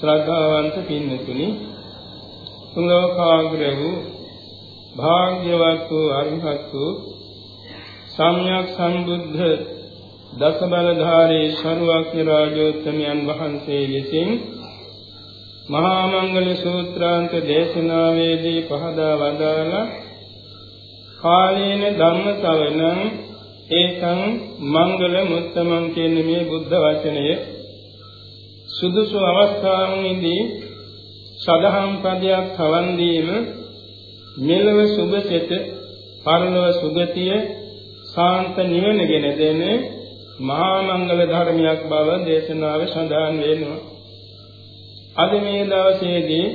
ශ්‍රද්ධාවන්ත පින්නතුනි තුලෝකාග්‍ර වූ භාග්‍යවත් වූ අරිහත් වූ සම්්‍යක් සම්බුද්ධ දස බලධාරී ශරුවක්්‍ය රාජෝත්තමයන් වහන්සේ විසින් මහා මංගල සූත්‍රාන්ත දේශනාවේදී පහදා වදාලා කාලේන ධම්ම ශ්‍රවණං ඒකං මංගල මුත්තමං කියන මේ බුද්ධ වචනය සුදුසු අවස්ථාවෙදී සදහම් පදයක් හවන් දීම මෙලව සුභසිත පරලොව සුගතිය සාන්ත නිවනගෙන දෙන මහා මංගල ධර්මයක් බව දේශනාවේ සඳහන් වෙනවා. අද මේ දවසේදී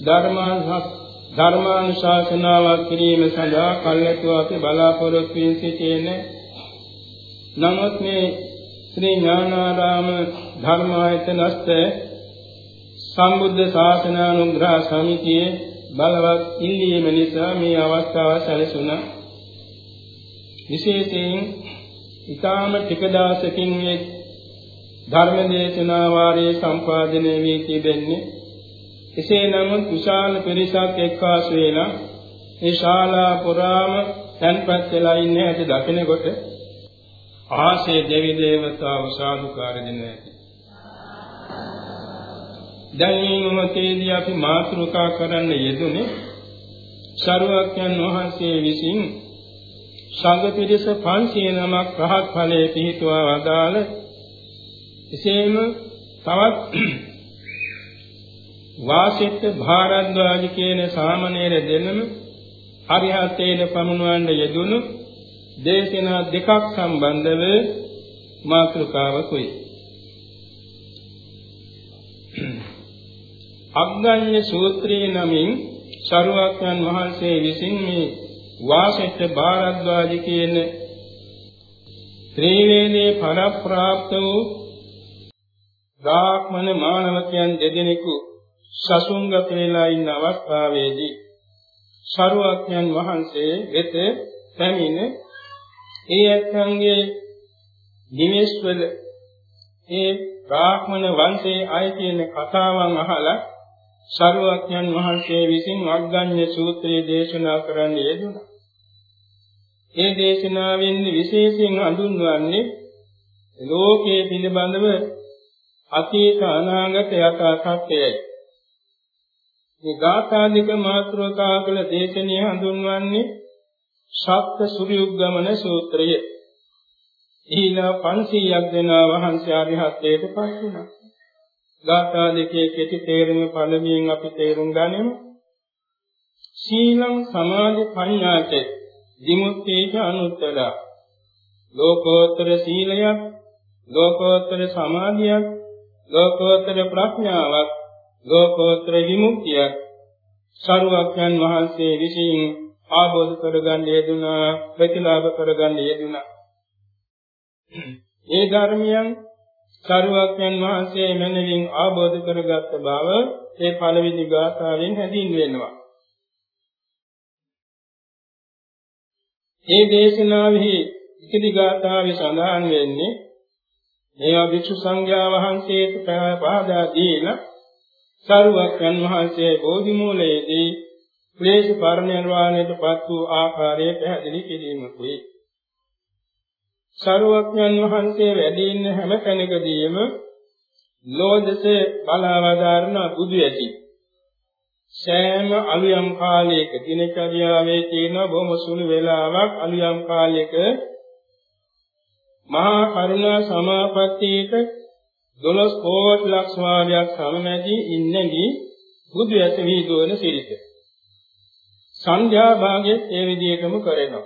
ධර්මානුශාස ධර්මානුශාසනාවක් කිරීම සඳහා කල්ැතුව අපි බලාපොරොත්තු වී සිටිනේ නමුත් මේ ශ්‍රී ඥානාරාම ධර්මායතනස්ත සම්බුද්ධ ශාසන අනුග්‍රහ සමිතියේ බලවත් ඉල්ලීම නිසා මේ අවස්ථාව සැලසුණා. විශේෂයෙන් ඊටාම ටික දවසකින් මේ ධර්ම දේශනා වාරයේ සම්පාදනය වී තිබෙන්නේ. එසේ නමුත් විශාල පිරිසක් එක්වාසු වෙලා මේ ශාලා පුරාම තැන්පත් වෙලා ඉන්නේ ඇති දකිනකොට ආසේ දෙවි දේවතාව සාදුකාර දෙනවා දැන් මේ මොහොතේදී අපි මාතෘකා කරන්න යෙදුනේ ශරුවක්යන් වහන්සේ විසින් සංඝ පිරිස 500 නමක් රහත් ඵලයේ පිහිටුවා වදාළ. එසේම තවත් වාසිත භාරද්වාජ කියන සාමණේර දෙනම අරිහතේන පමුණවන්න යෙදුණු දේශනා දෙකක් සම්බන්ධව මාතෘකාවකුයි. අග්ගඤ්ඤ සූත්‍රයේ නමින් සරුවක්යන් වහන්සේ විසින් මේ වාසිත භාරද්වාජ කියන ත්‍රිවේදී පරප්‍රාප්ත වූ බ්‍රාහ්මණ මානවකයන් දෙදෙනෙකු සසුන්ගත වෙලා ඉන්න අවස්ථාවේදී සරුවක්ඥන් වහන්සේ වෙත පැමිණ ඒ ඇත්තන්ගේ නිමේශ්වර ඒ බ්‍රාහ්මණ වංශයේ අය කියන කතාවන් අහලා සරුවක්ඥන් වහන්සේ විසින් අග්ගඤ්ඤ සූත්‍රය දේශනා කරන්න යෙදුණා. ඒ දේශනාවෙන් විශේෂයෙන් හඳුන්වන්නේ ලෝකයේ පිළිබඳව අතීත අනාගත යථා සත්‍යයයි. මේ ගාථාදික මාත්‍රකා කළ දේශනිය හඳුන්වන්නේ ශක්ත සූර්යුග්ගමන සූත්‍රය. ඊළා 500ක් දෙනා වහන්සේ ආරිහත්ත්වයට පත් වුණා. ගාථා දෙකේ කෙටි තේරුම පළමුවෙන් අපි තේරුම් ගනිමු. සීලං සමාධි පඤ්ඤාච විමුක්තිච අනුත්තර ලෝකෝත්තර සීලයක් ලෝකෝත්තර සමාධියක් ලෝකෝත්තර ප්‍රඥාවක් ලෝකෝත්තර විමුක්තියක් සරුවක්යන් වහන්සේ විසින් ආબોධ කරගන්න යෙදුනා ප්‍රතිලාභ කරගන්න යෙදුනා ඒ ධර්මයන් සරුවක්යන් වහන්සේ මනවින් ආબોධ කරගත් බව ඒ පළවෙනි ගාථාවෙන් හැදින්වෙනවා ඒ දේශනාවෙහි ඉතිරි ගාථාවේ සඳහන් වෙන්නේ මේවා භික්ෂු සංඝයා වහන්සේට පහදා දීලා සරුවක්යන් වහන්සේ බෝධි මූලයේදී ක්ලේශ පරිණිරවාණයටපත් වූ ආකාරය පැහැදිලි කිරීමකුයි. සරුවක්යන් වහන්සේ වැඩි ඉන්න හැම තැනකදීම ලෝදසේ බලවදාරන බුදු ඇති. සෑම අලුයම් කාලයක දිනචර්යාවේ තියෙන බොහොම සුළු වේලාවක් අලුයම් කාලයක මහා කරුණා සමාපත්තියක 12 කෝටි ලක්ෂ වාරයක් සමමැදී ඉන්නේදී බුදු ඇත වීදුවන සිරිත. සංධ්‍යා භාගයේ ඒ විදිහටම කරනවා.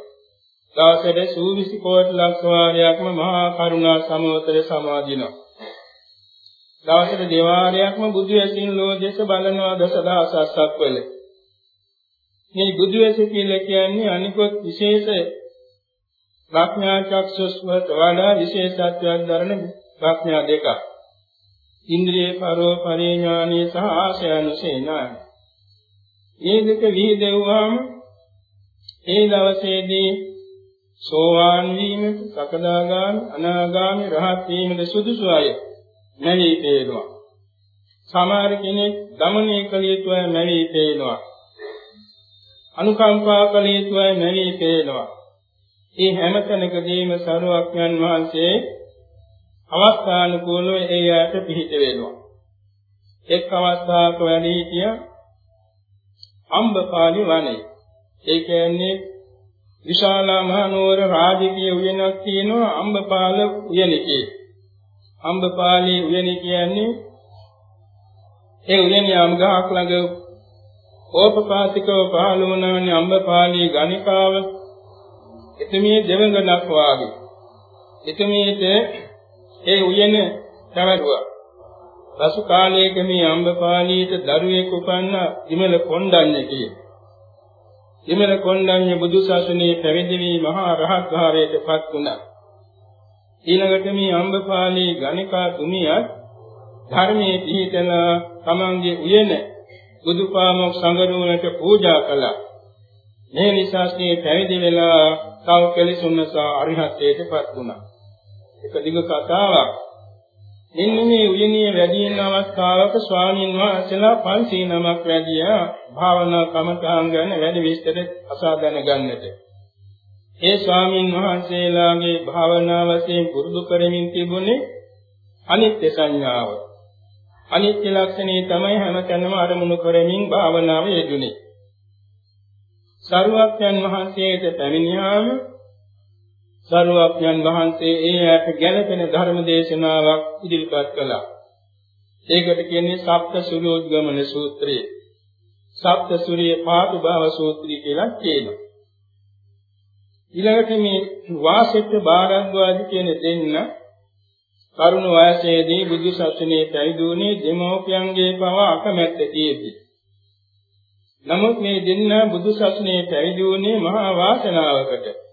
දවසට සූවිසි කෝටි ලක්ෂ වාරයක්ම මහා කරුණා සමවතර සමාදිනවා. දවසට දෙවාරයක්ම බුදු ඇසින් ලෝදෙස බලනවා දසදහසක් වල. මේ බුදු ඇස කියලා කියන්නේ අනිකොත් විශේෂ ප්‍රඥා චක්ෂුස්වට වඩා විශේෂත්වයක් දරන ප්‍රඥා දෙකක්. ඉන්ද්‍රිය පරෝ පරිඥානීය සහ ආශයනුසේනාය. මේ දෙක විහිදෙව්වාම ඒ දවසේදී සෝවාන් වීමට, සකදාගාමි, අනාගාමි, රහත් වීමට සුදුසු අය නැවී පේනවා. සමහර කෙනෙක් දමනය කළ යුතුය මැවි පේනවා. අනුකම්පා කළ යුතුය මැවි පේනවා. මේ හැම තැනකදීම සරුවක්යන් වහන්සේ අවස්ථානුකූලව ඒ යට පිහිට වෙනවා. එක් අවස්ථාවක වැඩි සිටිය අම්බපාලි වනයේ. ඒ කියන්නේ විශාල මහනුවර රාජකීය උයනක් තියෙනවා අම්බපාල උයනකේ. අම්බපාලි උයන කියන්නේ ඒ උයනේ යම් ගහක් ළඟ ඕපපාතිකව පහළ වුණානේ අම්බපාලි ගණිකාව එතුමිය දෙවඟනක් වාගේ. එතුමියට ඒ උයන පැවරුවා. පසු කාලයක මේ අම්බපාලියට දරුවෙක් උපන්න විමල කොණ්ඩඤ්ඤ කියේ. විමල කොණ්ඩඤ්ඤ බුදු සසුනේ පැවිදි වී මහා රහත් භාවයට පත් වුණා. ඊළඟට මේ අම්බපාලි ගණිකා තුමියත් ධර්මයේ පිහිටලා තමන්ගේ උයන බුදුපාමොක් සංගරුවනට පූජා කළා. මේ නිසා මේ පැවිදි වෙලා තව කෙලිසුන්නසා අරිහත්ත්වයටපත් වුණා. එක දිග කතාවක්. මෙන්න මේ උයනිය වැඩි වෙන අවස්ථාවක ස්වාමීන් වහන්සේලා 500 නමක් වැඩියා භාවනා කමඨාන් ගැන වැඩි විස්තර අසා දැනගන්නට. ඒ ස්වාමීන් වහන්සේලාගේ භාවනාවසෙන් පුරුදු කරමින් තිබුණේ අනිත්‍ය සංඥාව. අනිත්‍ය ලක්ෂණේ තමයි හැමතැනම අරමුණු කරමින් භාවනාව යෙදුනේ. සරුවක්යන් වහන්සේට පැමිණියාම සරුවක්යන් වහන්සේ ඒ ඇයට ගැළපෙන ධර්ම දේශනාවක් ඉදිරිපත් කළා. ඒකට කියන්නේ සප්ත සුලෝද්ගමන සූත්‍රය. සප්ත සූර්ය පාතුභාව සූත්‍රය කියලා කියනවා. ඊළඟට මේ වාසෙත් බාරද්වාජ කියන දෙන්න තරුණ වයසේදී බුදු සසුනේ පැවිදුණේ දෙමෝපියන්ගේ පව අකමැත්තේදී. නමුත් මේ දෙන්න බුදු සසුනේ පැවිදුණේ මහා වාසනාවකට.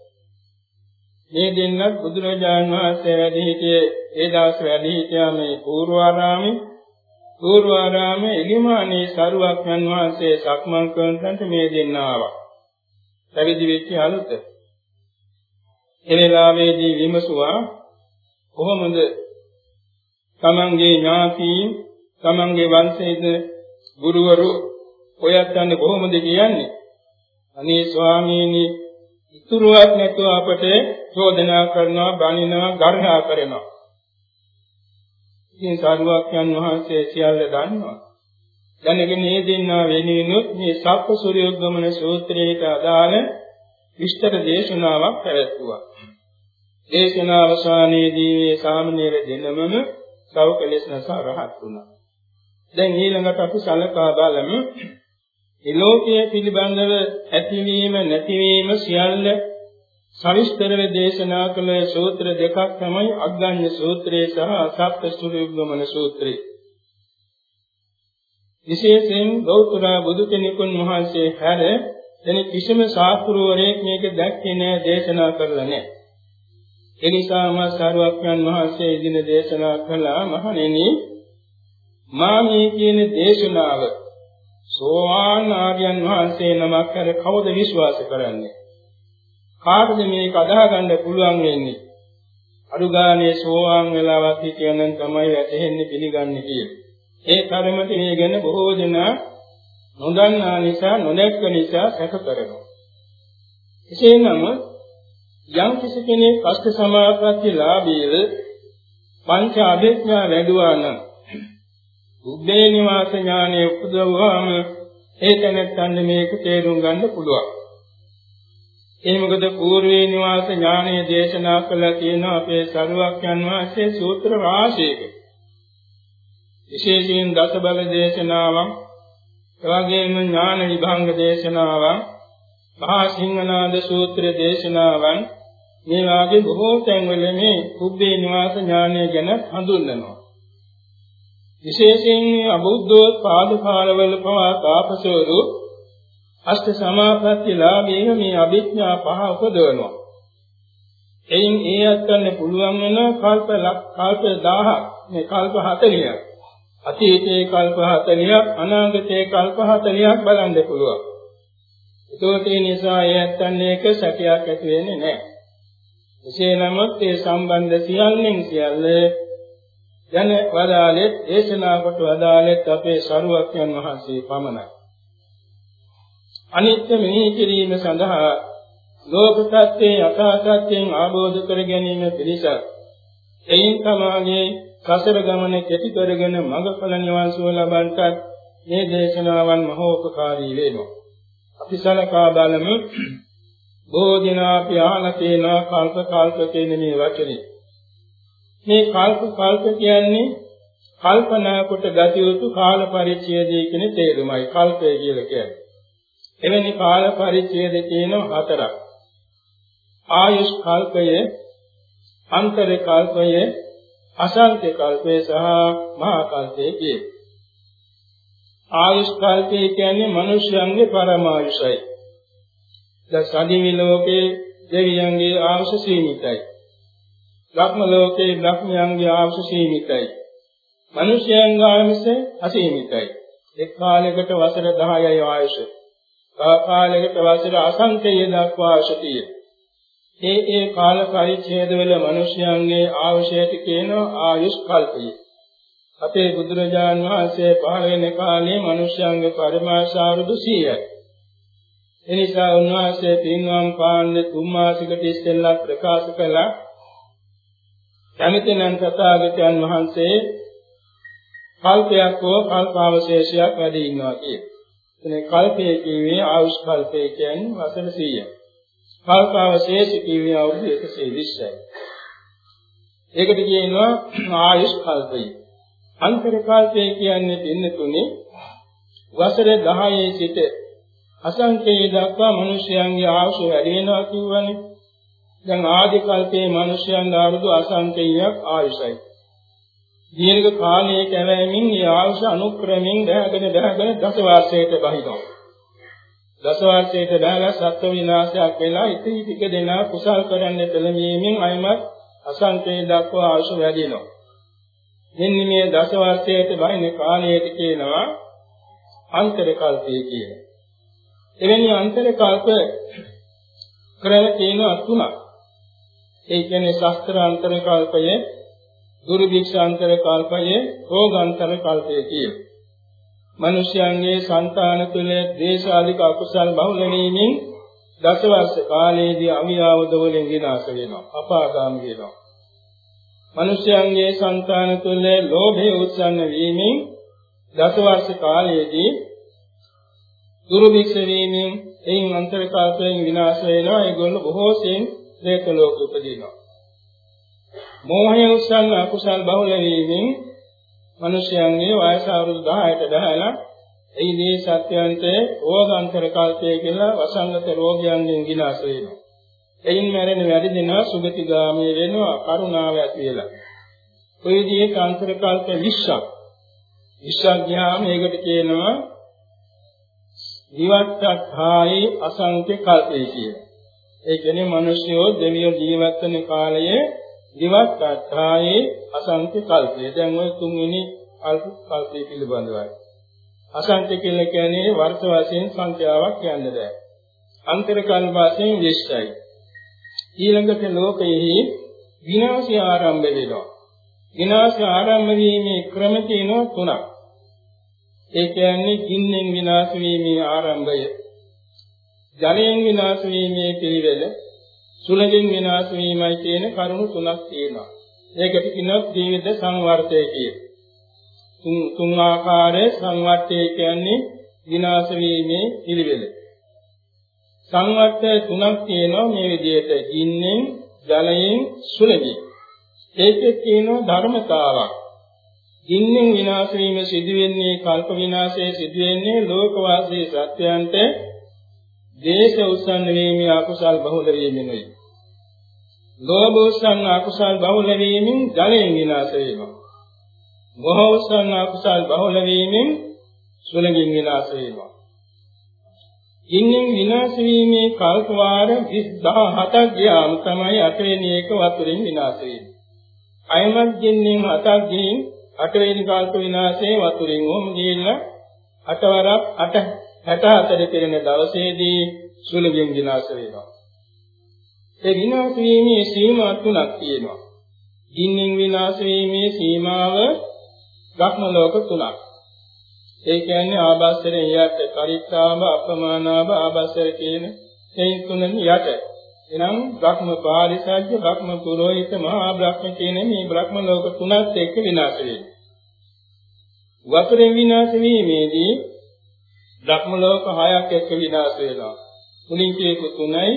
මේ දෙන්නත් බුදුරජාණන් වහන්සේ වැඩි සිටියේ ඒ දවස් වැඩි සිටියා මේ පූර්වාරාමේ පූර්වාරාමේ එලිමානේ සරුවක්යන් වහන්සේ සක්මන් කරනකොට මේ දෙන්න ආවා. පැවිදි වෙච්ච අලුත. ඒ වෙලාවේදී විමසුවා කොහොමද තමන්ගේ ඥාතීන් තමන්ගේ වංශයේද ගුරුවරු ඔයත් යන්නේ කොහොමද කියන්නේ අනේ ස්වාමීනි ඉතුරුවක් නැතුව අපට චෝදනා කරනවා බනිනවා ගර්හා කරනවා ඉතින් සාරුවක්යන් වහන්සේ සියල්ල දන්නවා දැනගෙන මේ දෙන්නා වෙනිනුත් මේ සප්ප සූර්යෝග්ගමන සූත්‍රයට අදාළ විස්තර දේශනාවක් පැවැත්වුවා දේශනා අවසානයේදී මේ සාමණේර දෙනමම සව කෙලෙස් නැසා රහත් වුණා. දැන් ඊළඟට අපි සලකා බලමු. මේ ලෝකයේ පිළිබඳව ඇතිවීම නැතිවීම සියල්ල සවිස්තරව දේශනා කළ සූත්‍ර දෙකක් තමයි අග්ගඤ්ඤ සූත්‍රය සහ අසප්ත සූර්යගමන සූත්‍රය. විශේෂයෙන් ගෞතම බුදු කෙනෙකුන් වහන්සේ හැර එනි කිසිම ශාස්ත්‍රවරයෙක් මේක දැක්කේ නැහැ දේශනා කරලා නැහැ. එනිසාම සාරවත්යන් වහන්සේ ඉදින දේශනා කළා මහණෙනි මා මේ කියන දේශනාව සෝවාන් ආර්යයන් වහන්සේ නමක් කර කවුද විශ්වාස කරන්නේ? කාටද මේක අදාහ ගන්න පුළුවන් වෙන්නේ? අනුගානේ සෝවාන් වෙලාවක් හිටියනම් තමයි වැටෙන්නේ පිළිගන්නේ කියලා. ඒ තරමට මේ ගැන බොහෝ දෙනා නොදන්නා නිසා නොදැක්ක නිසා සැක කරනවා. එසේ නමුත් යම් කිසි කෙනෙක් අෂ්ට සමාපatti ලාභීව පංච අභිඥා වැඩුවා නම් උද්දේ නිවාස ඥානෙ උපදවුවාම ඒ තැනත්තන් මේක තේරුම් ගන්න පුළුවන්. ඒ මොකද పూర్වේ නිවාස ඥානය දේශනා කළා කියන අපේ සරුවක්යන් වහන්සේ සූත්‍ර රාශියක. විශේෂයෙන් දස බල දේශනාවක්, එවැගේම ඥාන විභංග දේශනාවක්, මහා සිංහනාද සූත්‍ර දේශනාවන් මේ වාගේ බොහෝ තැන්වල මේ කුබ්බේ නිවාස ඥානය ගැන හඳුන්වනවා. විශේෂයෙන් අබුද්ධෝත්පාද කාලවල පවා තාපසවරු අෂ්ට සමාපatti ලාභයෙන් මේ අභිඥා පහ උපදවනවා. එයින් ඒ අත්කන්න පුළුවන් වෙන කල්ප කල්ප 1000ක් මේ කල්ප 40ක් අතීතයේ කල්ප 40ක් අනාගතයේ කල්ප 40ක් බලන්න පුළුවන්. ඒකෝට ඒ නිසා ඒ අත්කන්න එක සැකයක් ඇති වෙන්නේ නැහැ. එසේ නමුත් ඒ සම්බන්ධ සියල්ලෙන් සියල්ල යන වදාලෙත් දේශනා කොට වදාලෙත් අපේ සරුවක්යන් වහන්සේ පමණයි. අනිත්‍ය මෙහි කිරීම සඳහා ලෝක සත්‍යයේ යථා සත්‍යයෙන් ආબોධ කර ගැනීම පිණිස එයින් තමාගේ සසර ගමන කෙටි කරගෙන මඟඵල නිවන් සුව ලබන්නට මේ දේශනාවන් මහෝපකාරී වෙනවා. අපි සලකා බලමු බෝධිනා පියාල කියන කල්ප කල්ප කියන මේ වචනේ. මේ කල්ප කල්ප කියන්නේ කල්පනා කොට ගත යුතු කාල පරිච්ඡේදය කියන තේරුමයි කල්පය කියලා කියන්නේ. එවැනි කාල පරිච්ඡේද තියෙනවා හතරක්. ආයුෂ් කල්පය, අන්තර කල්පය, අසංඛ්‍ය කල්පය සහ මහා කල්පය කියේ. ආයුෂ් කල්පය කියන්නේ මිනිස්යන්ගේ පරමායුෂයි. දැන් සදිවි ලෝකේ දෙවියන්ගේ ආයුෂ සීමිතයි. බ්‍රහ්ම ලෝකේ බ්‍රහ්මයන්ගේ ආයුෂ සීමිතයි. මිනිස්යන්ගේ ආයුෂ අසීමිතයි. එක් කාලයකට වසර 10යි ආයුෂ. තව කාලයකට වසර අසංඛ්‍යය දක්වා ආයුෂතියි. ඒ ඒ කාල පරිච්ඡේදවල මිනිස්යන්ගේ ආයුෂයට කියනවා ආයුෂ් කල්පය. අපේ බුදුරජාන් වහන්සේ පහළ වෙන කාලේ මිනිස්යන්ගේ පරිමාස අවුරුදු 100යි. එනිසා උන්වහන්සේ පින්වම් පාන්නේ තුන් මාසයකට ඉස්සෙල්ලා ප්‍රකාශ කළා කැමතිනම් තථාගතයන් වහන්සේ කල්පයක් හෝ කල්පාවශේෂයක් වැඩි ඉන්නවා කියන. එතන කල්පය කියවේ ආයුෂ් කල්පය කියන්නේ වසර 100යි. කල්පාවශේෂ කියවේ අවුරුදු 120යි. ඒකට කියනවා ආයුෂ් කල්පය. අන්තර කල්පය කියන්නේ දෙන්න තුනේ වසර 10 සිට අසංකේය දක්වා මිනිසයන්ගේ ආයුෂ වැඩි වෙනවා කියවනේ. දැන් ආදි කල්පයේ මිනිසයන්ගේ අවුරුදු අසංකේයයක් ආයුෂයි. දීර්ඝ කාලයේ කැවෑමෙන් මේ ආයුෂ අනුක්‍රමයෙන් දැනගෙන දැනගෙන දස වර්ෂයට බහිනවා. දස වර්ෂයට බහලා සත්ව විනාශයක් වෙලා ඉතිරි ටික දෙනා කුසල් කරන්න පෙළඹීමෙන් අයමත් අසංකේය දක්වා ආයුෂ වැඩි වෙනවා. මෙන්න මේ දස වර්ෂයට බහින කාලයට කියනවා අන්තර කල්පය කියලා. එවැනි අන්තර කල්ප ක්‍රම තියෙනවා තුනක්. ඒ කියන්නේ ශස්ත්‍ර අන්තර කල්පය, දුර්භික්ෂ අන්තර කල්පය, රෝගාන්තර කල්පය කියන. මිනිස්යන්ගේ సంతාන තුළ දේශාලික අකුසල් බහුල වීමෙන් දසවර්ෂ කාලයේදී අවියාවද වලින් විනාශ වෙනවා, අපාගාමී වෙනවා. මිනිස්යන්ගේ సంతාන තුළ ලෝභය උත්සන්න වීමෙන් දසවර්ෂ කාලයේදී දුර්භික්ෂ වීමෙන් එයින් අන්තර කල්පයෙන් විනාශ වෙනවා. ඒගොල්ලෝ බොහෝසෙන් සෙයින් പ്രേත ලෝක උපදිනවා. මෝහය උස්සන්න අකුසල් බහුල වීමෙන් මිනිසයන්ගේ වයස අවුරුදු 10ට බහලා එයිදී සත්‍යයන්ට රෝගාන්තර කල්පය කියලා වසංගත රෝගයන්ගෙන් විනාශ වෙනවා. එයින් මැරෙන වැඩි දෙනා සුගතිගාමී වෙනවා කරුණාව ඇති වෙලා. ඔය විදිහේ අන්තර කල්ප 20ක් 20ක් ගියාම ඒකට කියනවා විවට්ඨායේ අසංඛ්‍ය කල්පේ කියලා. ඒ කියන්නේ මිනිස්යෝ දෙවියෝ ජීවත් වෙන කාලයේ විවට්ඨායේ අසංඛ්‍ය කල්පේ. දැන් ওই තුන්වෙනි අල්ප කල්පේ පිළිබඳවයි. අසංඛ්‍ය කියලා කියන්නේ වර්ෂ වශයෙන් සංඛ්‍යාවක් කියන්න බෑ. අන්තර කල්ප වශයෙන් 20යි. ඊළඟට ලෝකයේ විනාශය ආරම්භ වෙනවා. විනාශය ආරම්භ වීමේ ක්‍රම තියෙනවා තුනක්. ඒ කියන්නේ ගින්නෙන් විනාශ වීමේ ආරම්භය. ජලයෙන් විනාශ වීමේ පිළිවෙල, සුළඟින් විනාශ වීමයි කියන කරුණු තුනක් තියෙනවා. ඒකට කියනවා ජීවිත සංවර්තය කියලා. තුන් තුන් ආකාරයේ සංවර්තය කියන්නේ විනාශ වීමේ පිළිවෙල. සංවර්තය තුනක් තියෙනවා මේ විදිහට ගින්නෙන්, ජලයෙන්, සුළඟින්. ඒකේ තියෙනවා ධර්මතාවක්. ගින්නෙන් විනාශ වීම සිදු වෙන්නේ කල්ප විනාශයේ සිදු වෙන්නේ ලෝකවාසී සත්‍යයන්ට දේශ උසන්න වීමේ අකුසල් බහුල වීමෙනුයි. ලෝභ උසන්න අකුසල් බහුල වීමෙන් ජලයෙන් විනාශ වෙනවා. මොහ උසන්න අකුසල් බහුල වීමෙන් සුලඟින් විනාශ වෙනවා. ගින්නෙන් විනාශ වීමේ කල්ප වාර 20000ක් ගියාම තමයි අටවෙනි එක වතුරින් විනාශ වෙන්නේ. අයමත් ගින්නෙන් හතක් ගින් අටවෙනි කල්ප විනාශයේ වතුරින් ඕම ගිහිල්ලා අටවරක් අට 64 කෙරෙන දවසේදී සුළඟෙන් විනාශ වෙනවා. ඒ විනාශ වීමේ සීමා තුනක් තියෙනවා. ගින්නින් විනාශ වීමේ සීමාව භ්‍රම ලෝක තුනක්. ඒ කියන්නේ ආභාසරේ යට පරිත්තාම අපමානාව ආභාසර කියන මේ තුනෙන් යට. එනම් භ්‍රම පාරිසජ්‍ය භ්‍රම පුරোহিত මහා භ්‍රම කියන මේ භ්‍රම ලෝක තුනත් එක්ක විනාශ වෙනවා. වතුරෙන් විනාශ වීමේදී භ්‍රම ලෝක හයක් එක්ක විනාශ වෙනවා. මුලින් කියපු තුනයි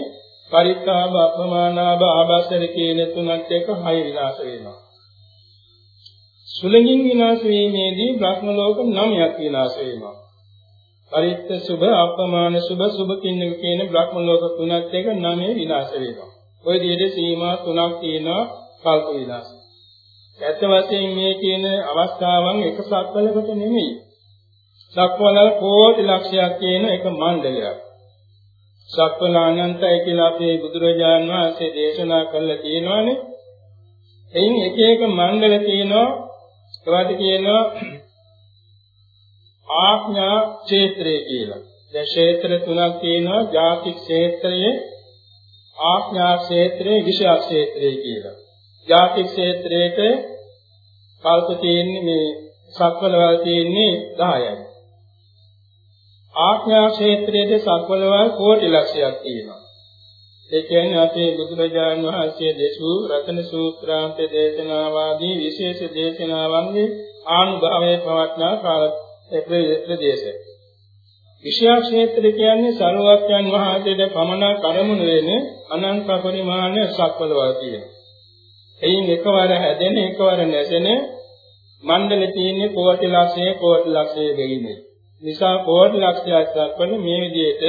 පරිත්තාම අපමානාව ආභාසර කියන තුනත් එක්ක හය විනාශ වෙනවා. සුලංගින් විනාශ වීමේදී බ්‍රහ්ම ලෝක 9ක් විනාශ වෙනවා. පරිත්ත සුභ අපමාන සුභ සුභ කින්නක කියන බ්‍රහ්ම ලෝක තුනත් එක 9 විනාශ වෙනවා. ওই විදිහට සීමා තුනක් තියෙනවා කල්ප විනාශ. ඇත්ත වශයෙන් මේ කියන අවස්ථාවන් එක සක්වලකට නෙමෙයි. සක්වල කෝටි ලක්ෂයක් කියන එක මණ්ඩලයක්. සක්වල අනන්තයි කියලා අපේ බුදුරජාන් වහන්සේ දේශනා කළා තියෙනවානේ. එයින් එක එක මණ්ඩල තියෙනවා ඒවට කියනවා ආඥා ක්ෂේත්‍රය කියලා. දැන් ක්ෂේත්‍ර තුනක් තියෙනවා ජාති ක්ෂේත්‍රයේ ආඥා ක්ෂේත්‍රයේ විෂය ක්ෂේත්‍රය කියලා. ජාති ක්ෂේත්‍රයේට කල්ප තියෙන්නේ මේ සක්වලවල් තියෙන්නේ 10යි. ආඥා ක්ෂේත්‍රයේ සක්වලවල් කෝටි ලක්ෂයක් තියෙනවා. ඒ කියන්නේ අපේ බුදුරජාණන් වහන්සේ දේශූ රතන සූත්‍රාන්ත දේශනාවාදී විශේෂ දේශනාවන්ගේ ආනුභවයේ පවත්නා කාල ප්‍රදේශය. විෂයා ක්ෂේත්‍ර කියන්නේ සරුවක්යන් වහන්සේට පමණ කරමුණු වෙන අනන්ත පරිමාණ සක්වලවල් තියෙනවා. එයින් එකවර හැදෙන එකවර නැසෙන මණ්ඩල තියෙන්නේ කෝටි ලක්ෂයේ කෝටි ලක්ෂයේ දෙන්නේ. නිසා කෝටි ලක්ෂයක් දක්වන මේ විදිහට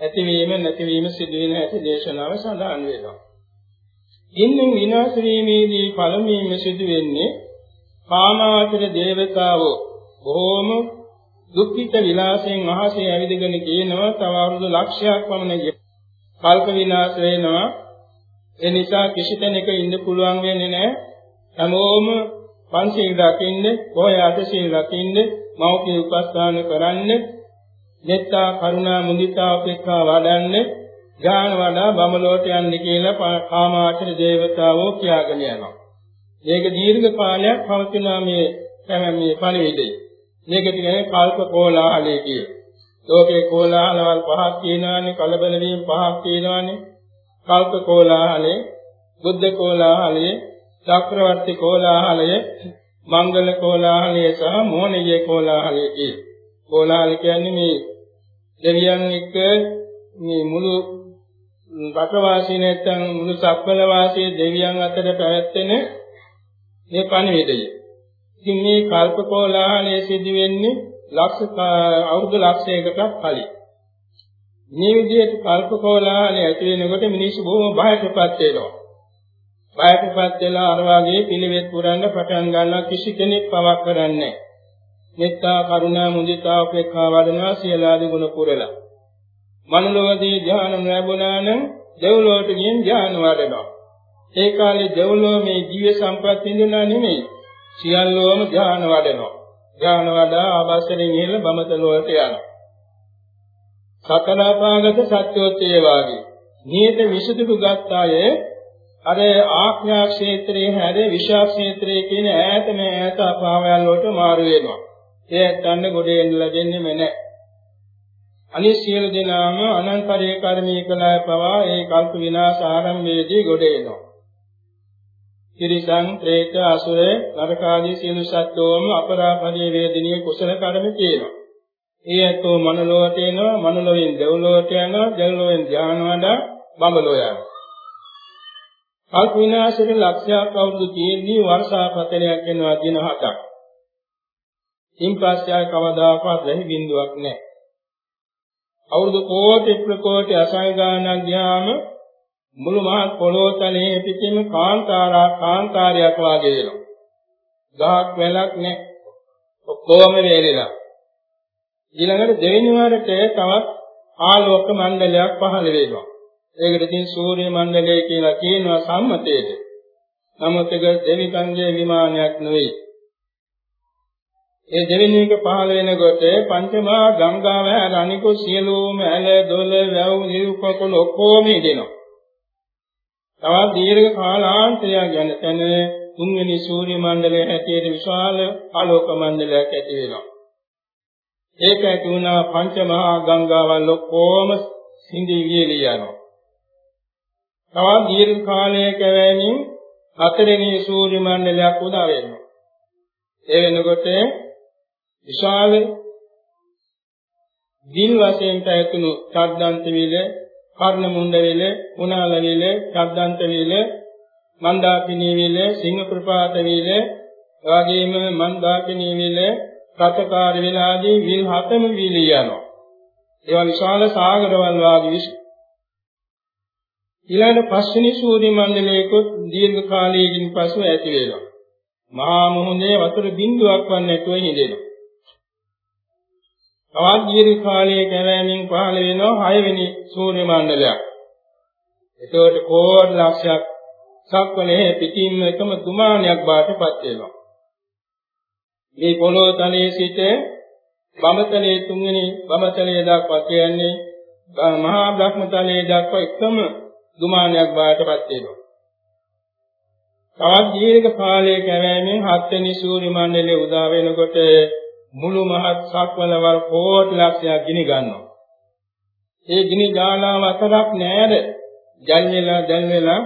ඇතිවීම නැතිවීම සිදුවෙන ඇති දේශනාව සඳහන් වෙනවා. ඉන්නෙන් විනාශ වීමේදී පළමුවෙන්ම සිදුවෙන්නේ කාමාවචර දේවතාවෝ බොහෝම දුක්ඛිත විලාසයෙන් අහසේ ඇවිදගෙන කියනවා තව අවුරුදු ලක්ෂයක් පමණ කල්ප විනාශ වෙනවා. ඒ නිසා කිසි කෙනෙක් ඉන්න පුළුවන් වෙන්නේ නැහැ. හැමෝම පංචශීල රකින්න, කොහේ අටශීල රකින්න, මෞඛ්‍ය උපස්ථාන කරන්න මෙත්තා කරුණා මුදිතා උපේක්ඛා වඩන්නේ ඥාන වඩා බමලෝට යන්නේ කියලා කාමාචර දේවතාවෝ කියාගෙන යනවා. මේක දීර්ඝ කාලයක් පවතිනා මේ මේ පණිවිඩය. මේකට කියන්නේ කල්ප කෝලාහලය කියලා. ලෝකේ කෝලාහලවල් පහක් තියෙනවානේ කලබල වීම පහක් තියෙනවානේ. කල්ප කෝලාහලය, බුද්ධ කෝලාහලය, චක්‍රවර්ති කෝලාහලය, මංගල කෝලාහලය සහ මෝහනීය කෝලාහලය කියලා. කෝලාහල කියන්නේ මේ දෙවියන් එක්ක මේ මුළු රටවාසී නැත්නම් මුළු සක්වල වාසී දෙවියන් අතර පැවැත්වෙන මේ පණිවිඩය. ඉතින් මේ කල්ප කෝලාහලය සිදු වෙන්නේ ලක්ෂ අවුරුදු ලක්ෂයකට කලින්. මේ විදිහට කල්ප කෝලාහලය ඇති වෙනකොට මිනිස්සු බොහොම බයටපත් වෙනවා. බයටපත් වෙලා අර වාගේ පිළිවෙත් පුරන්න පටන් ගන්නවා කිසි කෙනෙක් පවක් කරන්නේ නැහැ. මෙත්තා කරුණා මුදිතා උපේක්ඛා වඩනවා සියලාදී ගුණ පුරලා. මනුලෝකදී ධ්‍යාන ලැබුණා නම් දෙව්ලොවට ගිහින් ධ්‍යාන වඩනවා. ඒ කාලේ දෙව්ලොව මේ ජීව සම්පත් විඳිනා නෙමෙයි. සියල්ලෝම ධ්‍යාන වඩනවා. ධ්‍යාන වඩා ආවාසයෙන් ඉහළ බමතලොවට යනවා. සතරාපාගත සත්‍යෝත් ඒ වාගේ. නියත විසුදුු ගත්තායේ අර ආඥා ක්ෂේත්‍රයේ හැර විශා ක්ෂේත්‍රයේ කියන ඈතම ඈත අපාවයන් වලට මාරු වෙනවා. ඒ ඇත්තන්න ගොඩේ එන්න ලැබෙන්නේම නැහැ. අනිත් සියලු දෙනාම අනන්තරේ කර්මී කළා පවා ඒ කල්ප විනාශ ආරම්භයේදී ගොඩ එනවා. තිරිසන්, പ്രേත, අසුර, නරක ආදී සියලු සත්වෝම අපරාපරිය වේදිනිය කුසල කර්ම කියනවා. ඒ ඇත්තෝ මනෝලෝකයට එනවා, මනෝලෝයෙන් දෙව්ලෝකයට යනවා, දෙව්ලෝයෙන් ධ්‍යාන වඩා බඹලෝ යනවා. කල්ප විනාශයේ ලක්ෂයක් අවුරුදු තියෙද්දී වර්ෂාපතනයක් වෙනවා දින 7ක්. ඉන් පස්සේ ආය කවදාකවත් රැහි බින්දුවක් නැහැ. අවුරුදු කෝටි ප්‍රකෝටි අසංගානක් ගියාම මුළු මහත් පොළොව තලයේ පිටින්ම කාන්තාරා කාන්තාරයක් වාගේ වෙනවා. ගහක් වැලක් නැහැ. ඔක්කොම වේලිලා. ඊළඟට දෙවෙනි වරට තවත් ආලෝක මණ්ඩලයක් පහළ වෙනවා. ඒකට ඉතින් සූර්ය මණ්ඩලය කියලා කියනවා සම්මතයේද. නමුත් ඒක දෙවිකන්ගේ විමානයක් නෙවෙයි. ඒ දෙවෙනි එක පහළ වෙනකොට පංචමා ගංගාව හැර අනිකෝ සියලුම ඇල දොල වැව් නිරුපකොළ ඔක්කොම ඉදෙනවා. තවත් දීර්ඝ කාලාන්තයක් යන තැන තුන්වෙනි සූර්ය මණ්ඩලයේ හැටියට විශාල ආලෝක මණ්ඩලයක් ඇති වෙනවා. ඒක ඇති වුණා පංච මහා ගංගාවල් ඔක්කොම සිඳී වියලී යනවා. තවත් දීර්ඝ කාලයක වැෑමෙන් හතරෙනි සූර්ය මණ්ඩලයක් උදා වෙනවා. ඒ වෙනකොට විශාල දිල් වශයෙන් පැතුණු චද්දන්ත විල, කර්ණ මුණ්ඩ විල, උනාල විල, චද්දන්ත විල, මන්දාකිනී විල, සිංහ ප්‍රපාත විල, එවැගේම මන්දාකිනී විල, රතකාර විල ආදී විල් හතම විලී යනවා. ඒවා විශාල සාගරවල් වාගේ විශ් ඊළඟ පස්වෙනි සූර්ය මණ්ඩලයකොත් දීර්ඝ කාලයකින් පසු ඇති වෙනවා. මහා මොහොතේ වතුර බිඳුවක් වන් නැතුව හිඳෙනවා. තවත් දීර්ඝ කාලයක කැවෑමෙන් පහළ වෙනවා හයවෙනි සූර්ය මණ්ඩලයක්. එතකොට කෝටි ලක්ෂයක් සක්වලේ පිටින්ම එකම දුමානයක් බාටපත් වෙනවා. මේ පොළොව තලයේ සිට බඹතලයේ තුන්වෙනි බඹතලයේ දක්වා කියන්නේ මහා බ්‍රහ්මතලයේ දක්වා එකම දුමානයක් බාටපත් වෙනවා. තවත් දීර්ඝ කාලයක කැවෑමෙන් හත්වෙනි සූර්ය මණ්ඩලයේ උදා වෙනකොට මුළු මහත් සක්වලවල් කෝටි ලක්ෂයක් ගිනි ගන්නවා. ඒ ගිනි ජාලාව අතරක් නෑර ජල් වෙලා දැල් වෙලා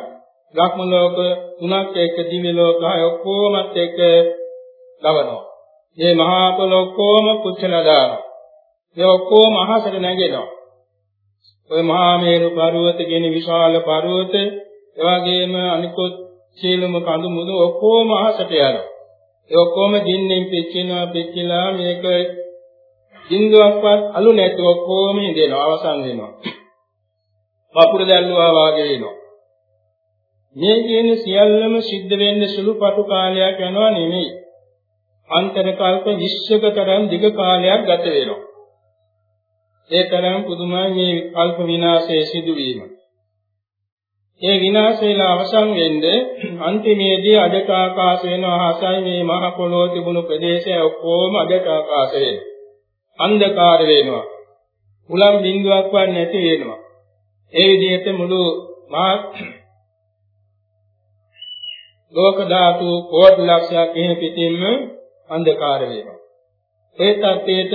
බ්‍රහ්ම ලෝක තුනක් එක්ක දිව්‍ය ලෝක හය ඔක්කොමත් එක්ක ලවනවා. මේ මහා පොළ ඔක්කොම පුච්චලා දානවා. ඒ ඔක්කොම අහසට නැගෙනවා. ඔය මහා මේරු පර්වත කියන විශාල පර්වත එවාගෙම අනිකුත් සීලම කඳු මුදු ඔක්කොම අහසට යනවා. ඒ ඔක්කොම දින්නෙන් පිච්චෙනවා පිච්චිලා මේක බින්දුවක්වත් අලු නැතුව ඔක්කොම ඉඳෙනවා අවසන් වෙනවා. වපුර දැල්ලුවා වාගේ වෙනවා. මේ කියන සියල්ලම සිද්ධ වෙන්න සුළු පටු කාලයක් යනවා නෙමෙයි. අන්තර කල්ප විශ්වකතරම් දිග කාලයක් ගත වෙනවා. ඒ තරම් පුදුමයි මේ කල්ප විනාශයේ සිදුවීම. ඒ විනාශයලා අවසන් වෙන්නේ අන්තිමේදී අඩක ආකාශ වෙනවා ආසයි මේ මහ පොළොව තිබුණු ප්‍රදේශය ඔක්කොම අඩක ආකාශ වෙනවා. අන්ධකාර වෙනවා. උලම් බිඳුවක්වත් නැති වෙනවා. ඒ විදිහට මුළු මා ලෝක ධාතු කෝටි ලක්ෂයක් එහෙ පිටින්ම අන්ධකාර වෙනවා. ඒ තත්ත්වයට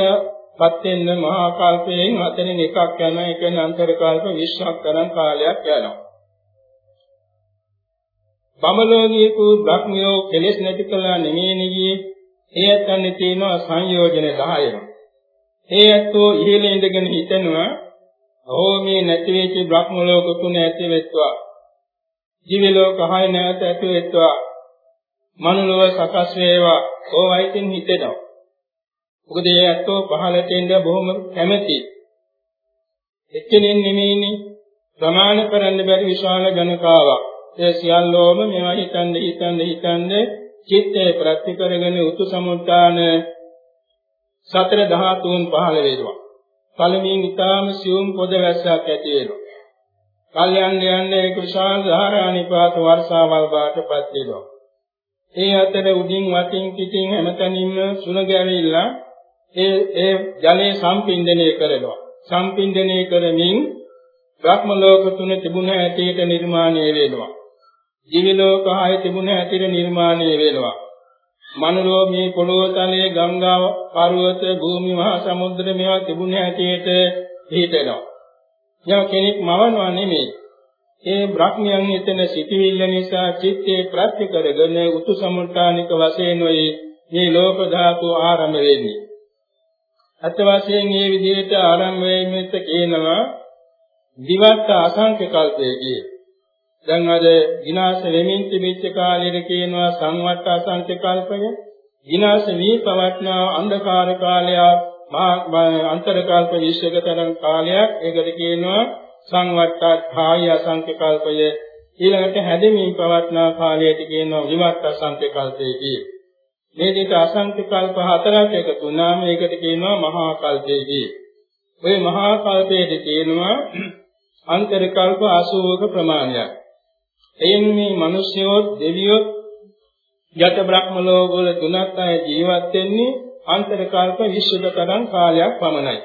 පත් වෙන්න මහා කල්පයෙන් හතරෙන් එකක් යන එක නන්තර කල්ප 20ක් තරම් කාලයක් යනවා. බඹලෝකීකු බ්‍රහ්මයෝ කෙලෙස් නැති කළා නෙමෙයි නිගියේ ඒ ඇත්තන්නේ තියෙනවා සංයෝජන 10ක්. ඒ ඇත්තෝ ඉහළ ඉඳගෙන හිතනවා ඕ මේ නැති වෙච්ච බ්‍රහ්ම ලෝක තුන ඇති වෙත්වා. දිව්‍ය ලෝක හය නැවත ඇති වෙත්වා. මනුලව සකස් වේවා. ඕවයිතින් හිතෙනවා. මොකද ඒ ඇත්තෝ පහළට එන්න බොහොම කැමැති. එක්කෙනෙක් නෙමෙයිනේ ප්‍රමාණ කරන්න බැරි විශාල ජනකාවක්. ඒ සියල්ලෝම මේවා හිතන්නේ හිතන්නේ හිතන්නේ චිත්තේ ප්‍රත්‍ය කරගෙන උතු සමුත්‍රාන සතර ධාතුන් පහළ වේවා. පළමුවෙන් ඊටාම සියුම් පොද වැස්සක් ඇති වෙනවා. කල්යන්න යන්නේ ඒක විශාල ධාරානිපාත වර්ෂාවල් බාටපත් වෙනවා. ඒ අතර උඩින් වටින් පිටින් හැමතැනින්ම සුණ ගැවිලා ඒ ඒ ජලයේ සම්පින්දනය කරනවා. සම්පින්දනය කරමින් බ්‍රහ්ම ලෝක තුන තිබුණ ඇටයට නිර්මාණය වෙනවා. දිව්‍ය ලෝක හය තිබුණ හැටියට නිර්මාණය වෙනවා. මනුලෝ මේ පොළොව තලයේ ගංගා පර්වත භූමි මහා සමුද්‍ර මේවා තිබුණ හැටියට හිතෙනවා. යම් කෙනෙක් මවනවා නෙමෙයි. ඒ බ්‍රහ්මයන් එතන සිටිවිල්ල නිසා චිත්තේ ප්‍රත්‍ය කරගෙන උතු සමුත්‍රානික වශයෙන් මේ ලෝක ධාතු ආරම්භ වෙන්නේ. අත් වශයෙන් මේ විදිහට ආරම්භ වෙමිත් කියනවා විවත්ත අසංඛ්‍ය කල්පයේ කියලා. දැන් අද විනාශ වෙමින් තිබිච්ච කාලෙට කියනවා සංවට්ට අසංඛ්‍ය කල්පය. විනාශ වී පවත්නා අන්ධකාර කාලයක් අන්තර කල්ප 20ක තරම් කාලයක් ඒකට කියනවා සංවට්ටාය අසංඛ්‍ය කල්පය. ඊළඟට හැදෙමින් පවත්නා කාලයට කියනවා විවත්ත අසංඛ්‍ය කල්පය කියලා. මේ දෙක අසංඛ්‍ය කල්ප හතරක් එකතු වුණාම ඒකට කියනවා මහා කල්පය කියලා. ඔය මහා කල්පයේ කියනවා අන්තර කල්ප 80ක ප්‍රමාණයක්. එයින් මේ මිනිස්යෝ දෙවියෝ යත බ්‍රහ්ම ලෝකවල තුනක් අය ජීවත් වෙන්නේ අන්තර කල්ප 20ක තරම් කාලයක් පමණයි.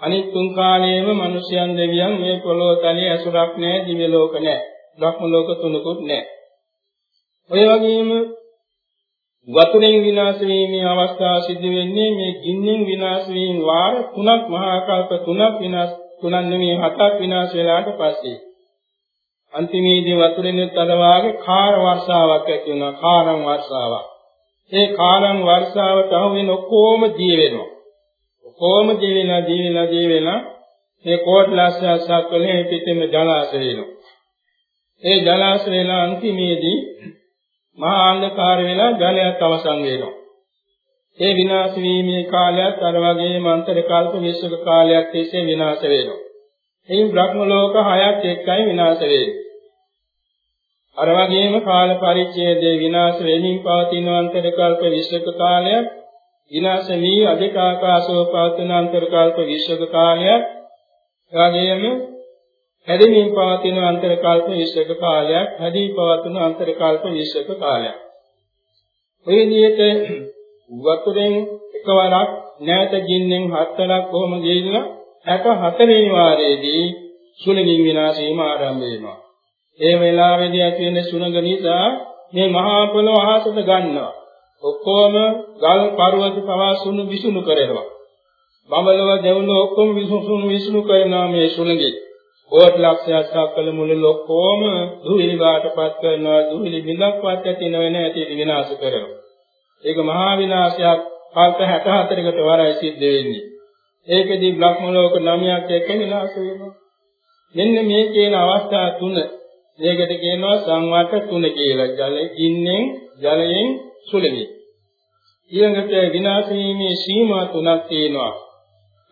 අනිත් තුන් කාලයේම මිනිස්යන් දෙවියන් මේ පොළොව තලයේ ඇසුරක් නැහැ, දිව්‍ය ලෝක නැහැ. බ්‍රහ්ම ලෝක තුනකුත් නැහැ. ඔය වගේම වතුරෙන් විනාශ වීමේ අවස්ථාව සිදු වෙන්නේ මේ ගින්නෙන් විනාශ වීම වාර තුනක් මහා කල්ප තුනක් විනාශ තුනක් නෙමෙයි හතක් විනාශ වෙලාට පස්සේ. අන්තිමේදී වතුරෙන් අර වාගේ කාර වර්ෂාවක් ඇති වෙනවා කාරම් වර්ෂාවක්. ඒ කාරම් වර්ෂාවට අහු වෙන ඔක්කොම දී වෙනවා. ඔක්කොම දී වෙලා දී වෙලා දී වෙලා මේ කෝට්ලාස්යසක් වලින් පිටින්ම ජලාශය වෙනවා ඒ ජලාශය වෙලා අන්තිමේදී මහා අන්ධකාර වෙලා ජලයක් අවසන් වෙනවා. ඒ විනාශ වීමේ කාලයත් අර වගේම අන්තර කල්ප විශ්වක කාලයක් තිස්සේ විනාශ වෙනවා. එයින් බ්‍රහ්ම ලෝක හයක් එක්කයි විනාශ වෙන්නේ. අර වගේම කාල පරිච්ඡේදයේ විනාශ වෙමින් පවතින අන්තර කල්ප විශ්වක කාලයක් විනාශ වී අධික ආකාශෝ පවතින අන්තර කල්ප විශ්වක කාලයක් එවැගේම හැදෙමින් පවතින අන්තර කල්ප 20ක කාලයක් හැදී පවතින අන්තර කල්ප 20ක කාලයක්. ඔය විදිහට වතුරෙන් එකවරක් නැවත ජින්නෙන් හතරක් කොහොම ගිහිල්ලා 64 වෙනි වාරයේදී සුළඟින් විනාශ වීම ආරම්භ වෙනවා. ඒ වෙලාවේදී ඇති වෙන සුළඟ නිසා මේ මහා පොළොව අහසට ගන්නවා. ඔක්කොම ගල් පර්වත පවා සුණු විසුණු කරනවා. බඹලව දෙවුල ඔක්කොම විසුණු විසුණු කරනවා මේ සුළඟේ. කෝටි ලක්ෂයක් සක්වල මුළු ලොක්කෝම දුහිලි බාටපත් කරනවා. දුහිලි බිඳක්වත් ඇති නොවන ඇති විනාශ කරනවා. ඒක මහා විනාශයක්. කල්ප 64කට වරයි සිද්ධ වෙන්නේ. ඒකෙදී බ්‍රහ්ම ලෝක 9ක් එක්ක විනාශ වෙනවා. මෙන්න මේ කියන අවස්ථා තුන. මේකට කියනවා සංවත තුන කියලා. ජලයෙන් ගින්නෙන් ජලයෙන් සුළඟින් ඊළඟට විනාශ වීමේ සීමා තුනක් තියෙනවා.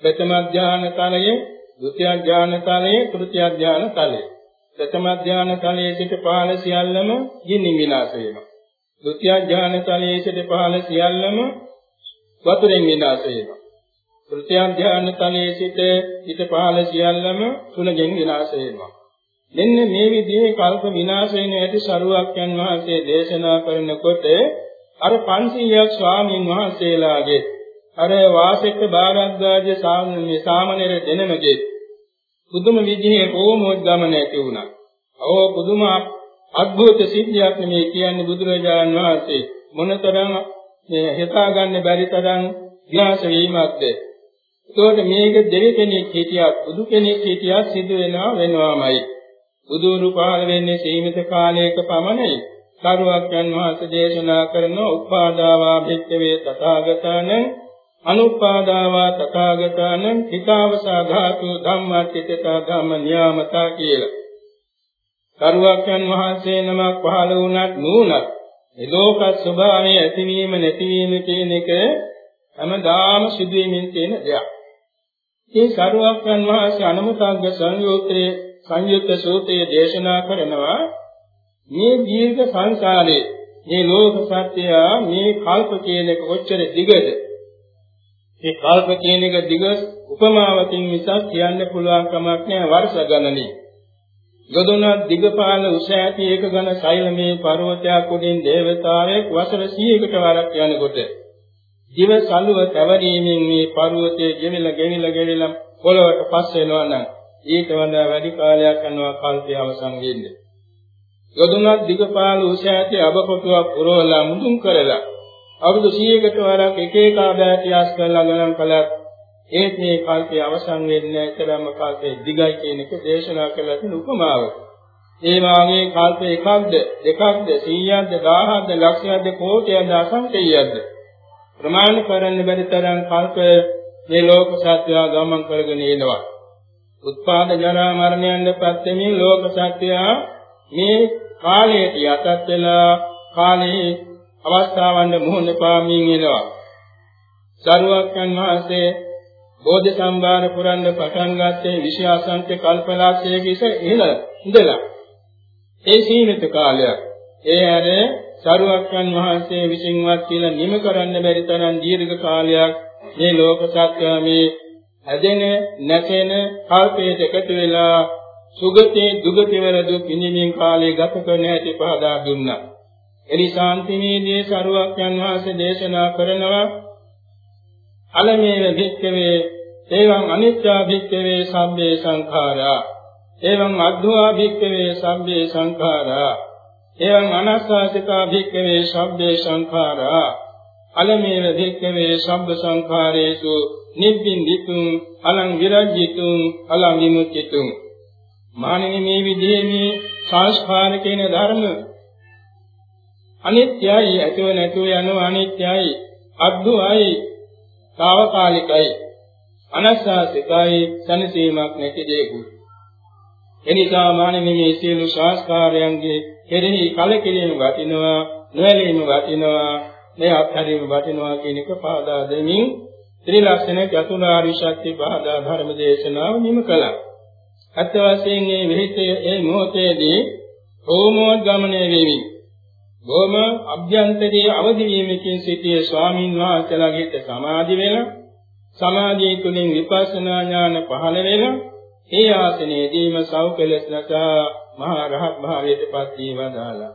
ප්‍රථම ඥාන තලයේ 12 ඥාන තලයේ තෘතිය ඥාන තලයේ ප්‍රථම ඥාන තලයේ සිට පහළ සියල්ලම ගිනි විනාශ වෙනවා. ဒုတိ ය ඥාන තලයේ සිට පහළ සියල්ලම වතුරෙන් විනාශ වෙනවා. තෘතිය ඥාන තලයේ සිට ඊට පහළ සියල්ලම සුලගෙන් විනාශ වෙනවා. මෙන්න මේ විදිහේ කල්ප විනාශ වෙන ඇති සරුවක්යන් වහන්සේ දේශනා කරනකොට අර 500ක් ස්වාමීන් වහන්සේලාගේ අර වාසෙක්ක බාරද්දාජ සාමණේර දෙනමගේ පුදුම විදිහේ කොමෝද්ගමන ඇති වුණා. ඕ පුදුම අద్භූත සිද්ධියක් මේ කියන්නේ බුදුරජාණන් වහන්සේ මොනතරම් මේ හිතා ගන්න බැරි තරම් විනාශ වීමක්ද. ඒකට මේක දෙවි කෙනෙක් හිටියත් බුදු කෙනෙක් හිටියත් සිදු වෙනවා වෙනවාමයි. බුදුරු පහළ වෙන්නේ සීමිත කාලයක පමණයි. කරුවක් යන වහන්සේ දේශනා කරන උපාදාවා භික්ඛවේ තථාගතයන් අනුපාදාවා තථාගතයන් හිතාවසා ධාතු ධම්මච්චිතා ධම්ම නියාමතා කියලා. කරුවක්යන් වහන්සේ නමක් පහළ වුණත් නුනත් මේ ලෝක ස්වභාවය ඇතිවීම නැතිවීම කියන එක හැමදාම සිදුවෙමින් තියෙන දෙයක්. මේ කරුවක්යන් වහන්සේ අනුමතග්ග සංයුත්තේ සංයුක්ත සූත්‍රයේ දේශනා කරනවා මේ දීර්ඝ සංසාරේ මේ ලෝක සත්‍යය මේ කල්ප කියන එක කොච්චර දිගද මේ කල්ප කියන එක දිග උපමාවකින් මිසක් කියන්න පුළුවන් කමක් නැහැ වර්ෂ ගණනේ. යොදුනක් දිගපාල උස ඇති ඒක ඝන සෛලමේ පර්වතයක් උඩින් දේවතාවෙක් වසර 100කට වරක් යනකොට දිව සල්ුව තැවරීමෙන් මේ පර්වතයේ ගෙවිලා ගෙවිලා ගෙවිලා පොළවට පස් වෙනවා නම් ඊට වඩා වැඩි කාලයක් යනවා කල්පය අවසන් වෙන්නේ. යොදුනක් දිගපාල උස ඇති අබකොටුවක් පුරවලා මුදුන් කරලා අවුරුදු 100කට වරක් එක එක ආදායතියස් කරලා ගණන් කළත් ඒත් මේ කල්පයේ අවසන් වෙන්නේ නැතරම කල්පයේ දිගයි කියන එක දේශනා කළ තියෙන උපමාව. ඒ වාගේ කල්ප එකක්ද දෙකක්ද 100ක්ද 1000ක්ද ලක්ෂයක්ද කෝටියක්ද අසංඛේයයක්ද ප්‍රමාණ කරන්න බැරි තරම් කල්ප මේ ලෝක සත්‍යය ගමන් කරගෙන එනවා. උත්පාද ජරා මරණයන් දෙපැත්තෙමින් ලෝක සත්‍යය මේ කාලයට යටත් වෙලා කාලේ අවස්ථාවන් මුහුණ පාමින් එනවා. සරුවක්යන් වහන්සේ බෝධි සම්භාර පුරන්න පටන් ගත්තේ විශ්වාසන්ත කල්පලක්ෂයක ඉස ඉහළ ඉඳලා. ඒ සීමිත කාලයක්. ඒ ඇර සරුවක්යන් වහන්සේ විසින්වත් කියලා නිම කරන්න බැරි තරම් දීර්ඝ කාලයක් මේ ලෝක සත්‍ය මේ හැදෙන නැසෙන කල්පයට එකතු වෙලා සුගතේ දුගති වල දුක් විඳින්මින් කාලය ගත කරන හැටි පහදා දුන්නා. එනිසාන්තිමේදී සරුවක්යන් වහන්සේ දේශනා කරනවා. අලමේව භික්ඛවේ එවං අනිත්‍යා භික්ඛවේ සම්මේ සංඛාරා. එවං අද්වා භික්ඛවේ සම්මේ සංඛාරා. එවං අනස්සාසිතා භික්ඛවේ සබ්බේ සංඛාරා. අලමේව භික්ඛවේ සබ්බ සංඛාරේසු නිබ්බින්දිතුං අලං විරජ්ජිතුං අලං විමුක්තිතුං. මානෙනි මේ විදිහේ මේ සංස්කාර කියන ධර්ම අනිත්‍යයි ඇතිව නැතුව යන අනිත්‍යයි අද්දුයි తాවකාලිකයි අනස්සාසිකයි සනසීමක් නැති දෙයකුයි එනිසා මානෙනි මේ සියලු සංස්කාරයන්ගේ කෙරෙහි කලකිරීම වටිනවා නොඇලීම වටිනවා මේ අත්හැරීම වටිනවා කියන එක පාදා දෙමින් ත්‍රිලක්ෂණ චතුරාර්ය සත්‍ය පාදා ධර්ම දේශනාව නිම කළා. අත් වශයෙන් මේ විහිිතයේ ඒ මොහොතේදී ඕමෝද්ගමණය වෙමි. බොහොම අභ්‍යන්තරයේ අවදි වීමකින් සිටියේ ස්වාමින් වහන්සේලාගෙත් සමාධි වෙන සමාධිය තුළින් විපස්සනා ඥාන පහළ වෙන ඒ ආසනයේදීම සෞකලස් නැසා මහා රහත් භාවයට පත් වීමදාලා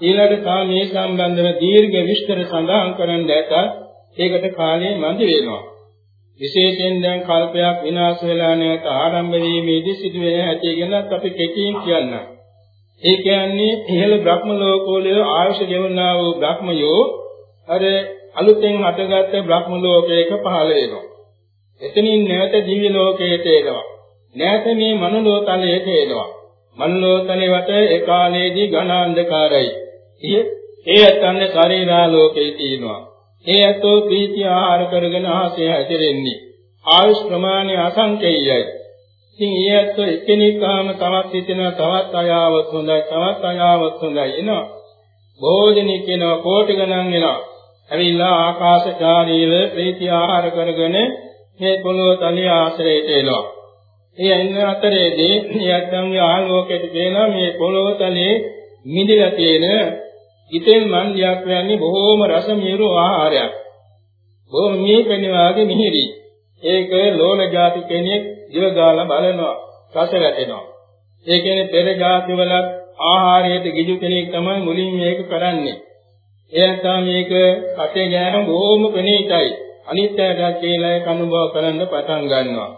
ඊළඟට තා මේ සම්බන්ධව දීර්ඝ විස්තර සඳහන් කරන්න ඇත ඒකට කාලය මදි වෙනවා විශේෂයෙන් දැන් කල්පයක් විනාශ වෙලා නැත ආරම්භ වීමේදී සිදුවෙන හැටි ගැනත් අපි කෙටියෙන් කියන්න. ඒ කියන්නේ ඉහළ බ්‍රහ්ම ලෝකවල ආයුෂ ගෙවනා වූ බ්‍රහ්මයෝ අර අලුතෙන් හටගත්ත බ්‍රහ්ම ලෝකයක පහළ වෙනවා. එතනින් නැවත දිව්‍ය ලෝකයට එනවා. නැවත මේ මනුලෝ තලයට එනවා. මනුලෝ තලේ වට ඒ කාලයේදී ඝන අන්ධකාරයි. ඒ ඇත්තන්නේ ශරීරාලෝකේ තියෙනවා. ඒ ඇත්තෝ ප්‍රීතිය ආහාර කරගෙන ආසය ඇතිරෙන්නේ. ආයුෂ් ප්‍රමාණය අසංකේයයි. ඉතින් ඒ ඇත්තෝ එකිනෙකාම තවත් හිතෙනවා තවත් අයාවත් හොඳයි තවත් අයාවත් හොඳයි එනවා. බෝධිනී කියනවා කෝටි ගණන් වෙනවා. ඇවිල්ලා ආකාශචාරීව ප්‍රීතිය ආහාර කරගෙන මේ පොළොව තලිය ආශ්‍රයයට එනවා. ඒ එන්න අතරේදී යත්තන්ගේ ආලෝකයට පේනවා මේ පොළොව තලයේ මිදිලා තියෙන ඉතින් මන්දියක් කියන්නේ බොහෝම රස මියුරු ආහාරයක්. බොහොම මීපෙනි වාගේ මිහිරි. ඒක ලෝණ ಜಾති කෙනෙක් දිව ගාලා බලනවා රස වැටෙනවා. ඒ කියන්නේ පෙර ಜಾති වල ආහාරයට ගිජු කෙනෙක් තමයි මුලින් මේක කරන්නේ. එයාට මේක කටේ ගෑම බොහොම ප්‍රණීතයි. අනිත්‍යයට කියලා ඒක අනුභව කරන්න පටන් ගන්නවා.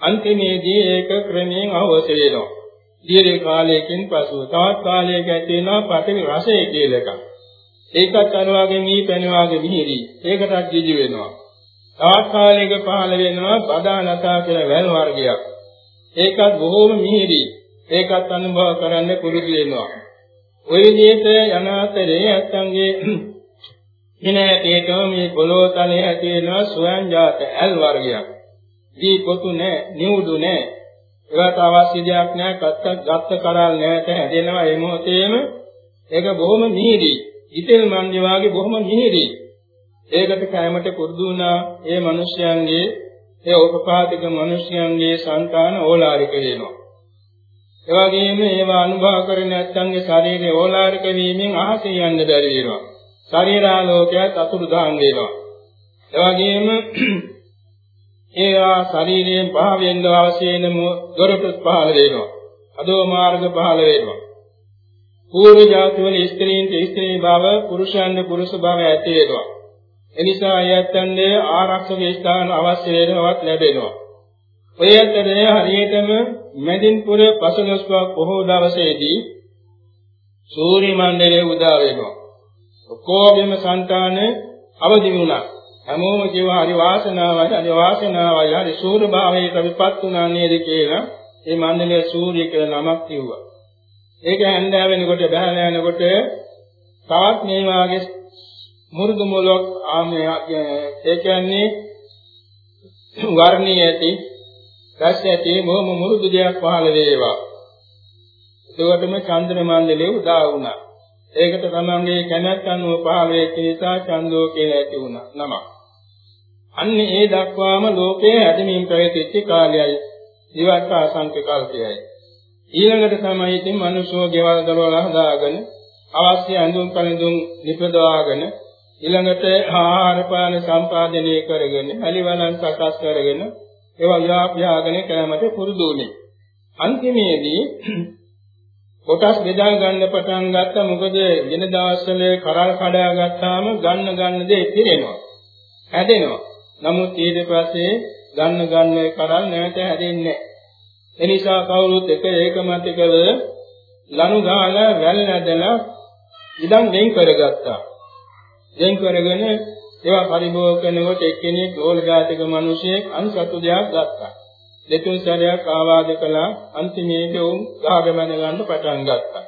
අන්තිමේදී ඒක ක්‍රමයෙන් අවශ්‍ය වෙනවා. දීර්ඝ කාලයකින් පසුව තවත් කාලයක ඇති වෙනවා පඨවි රසය කියලා එකක්. ඒකත් අර වගේ මී පැන වගේ මිහිරි. ඒකටත් ජීජි වෙනවා. තවත් කාලයක පහළ වෙනවා බදානතා කියලා වැල් වර්ගයක්. ඒකත් බොහෝම මිහිරි. ඒකත් අනුභව කරන්න පුරුදු වෙනවා. ওই විදිහට යන අතරේ ඇත්තන්ගේ ඉනෑටේකම මේ පොළොව තලයේ ඇති වෙනවා ස්වයං ජාත ඇල් වර්ගයක්. දී පොතු නැහැ, නිවුදු නැහැ. ඒකට අවශ්‍ය දෙයක් නැහැ කත්ත ගත්ත කරල් නැහැට හැදෙනවා ඒ මොහොතේම ඒක බොහොම මිහිරි ඉතෙල් මන්දි වාගේ බොහොම මිහිරි ඒකට කැමට පුරුදු වුණා ඒ මිනිස්යන්ගේ ඒ උපපාදික මිනිස්යන්ගේ సంతාන ඕලාරික වෙනවා ඒ වගේම ඒවා අනුභව කරගෙන නැත්නම්ගේ ශරීරය ඕලාරික වීමෙන් අහසේ යන්න බැරි වෙනවා ශරීරාලෝකයක් අතුරුදහන් වෙනවා ඒ වගේම ඒවා ශරීරයෙන් පහ වෙන්න අවශ්‍ය වෙන දොරටු පහළ වෙනවා. අදෝ මාර්ග පහළ වෙනවා. පූර්ව ජාති වල ස්ත්‍රීන්ට ස්ත්‍රී භාව, පුරුෂයන්ට පුරුෂ භාව ඇති වෙනවා. එනිසා යත්තන්නේ ආරක්ෂක ස්ථාන අවශ්‍ය වෙනවත් ලැබෙනවා. ඔය ඇතරේ හරියටම මැදින්පුර පසළොස්වක් බොහෝ දවසේදී සූර්ය මණ්ඩලයේ උදා වෙනවා. ඔක්කොගෙම సంతාන අවදි වුණා. හැමෝම කියවා හරි වාසනාවයි හරි වාසනාවයි හරි සූර්ය භාවයට විපත් වුණා නේද කියලා මේ මණ්ඩලයේ සූර්ය කියලා නමක් කිව්වා. ඒක හැන්දෑ වෙනකොට බහලා යනකොට තවත් මේ වාගේ මුරුදු මොලොක් ආමේ ඒ කියන්නේ වර්ණීය ඇති රස ඇති මොහොම මුරුදු දෙයක් පහළ වේවා. ඒකටම චන්ද්‍ර මණ්ඩලයේ උදා වුණා. ඒකට තමන්ගේ කැමැත්ත අනුව පහළ වෙච්ච නිසා චන්දෝ කියලා ඇති වුණා නමක්. අන්න ඒ දක්වාම ලෝකයේ ඇදමින් පැවතිච්ච කාලයයි ඉවත් ආසංක කල්පයයි ඊළඟට තමයි ඉතින් මිනිස්සු ගෙවල් දරවල හදාගෙන අවශ්‍ය අඳුම් කඳුම් නිපදවාගෙන ඊළඟට ආහාර පාන සම්පාදනය කරගෙන අලිවලන් සකස් කරගෙන ඒවා ව්‍යාප්‍යාගෙන කැමට පුරුදු වුණේ අන්තිමේදී කොටස් බෙදා ගන්න පටන් ගත්තා මොකද වෙන දවස්වල කරල් කඩා ගත්තාම ගන්න ගන්න දේ පිරෙනවා හැදෙනවා නමුත් ඊට පස්සේ ගන්න ගන්න කරල් නැවත හැදෙන්නේ නැහැ. එනිසා කවුරුත් එක ඒකමතිකව ලනු ගාලා වැල් නැදලා ඉදන් වෙන් කරගත්තා. වෙන් කරගෙන ඒවා පරිභෝග කරනකොට එක්කෙනෙක් ලෝල ජාතික මිනිසෙක් අන්සතු දෙයක් ගත්තා. දෙතුන් සැරයක් ආවාද කළා අන්තිමේදී උන් ගාගමන ගන්න පටන් ගත්තා.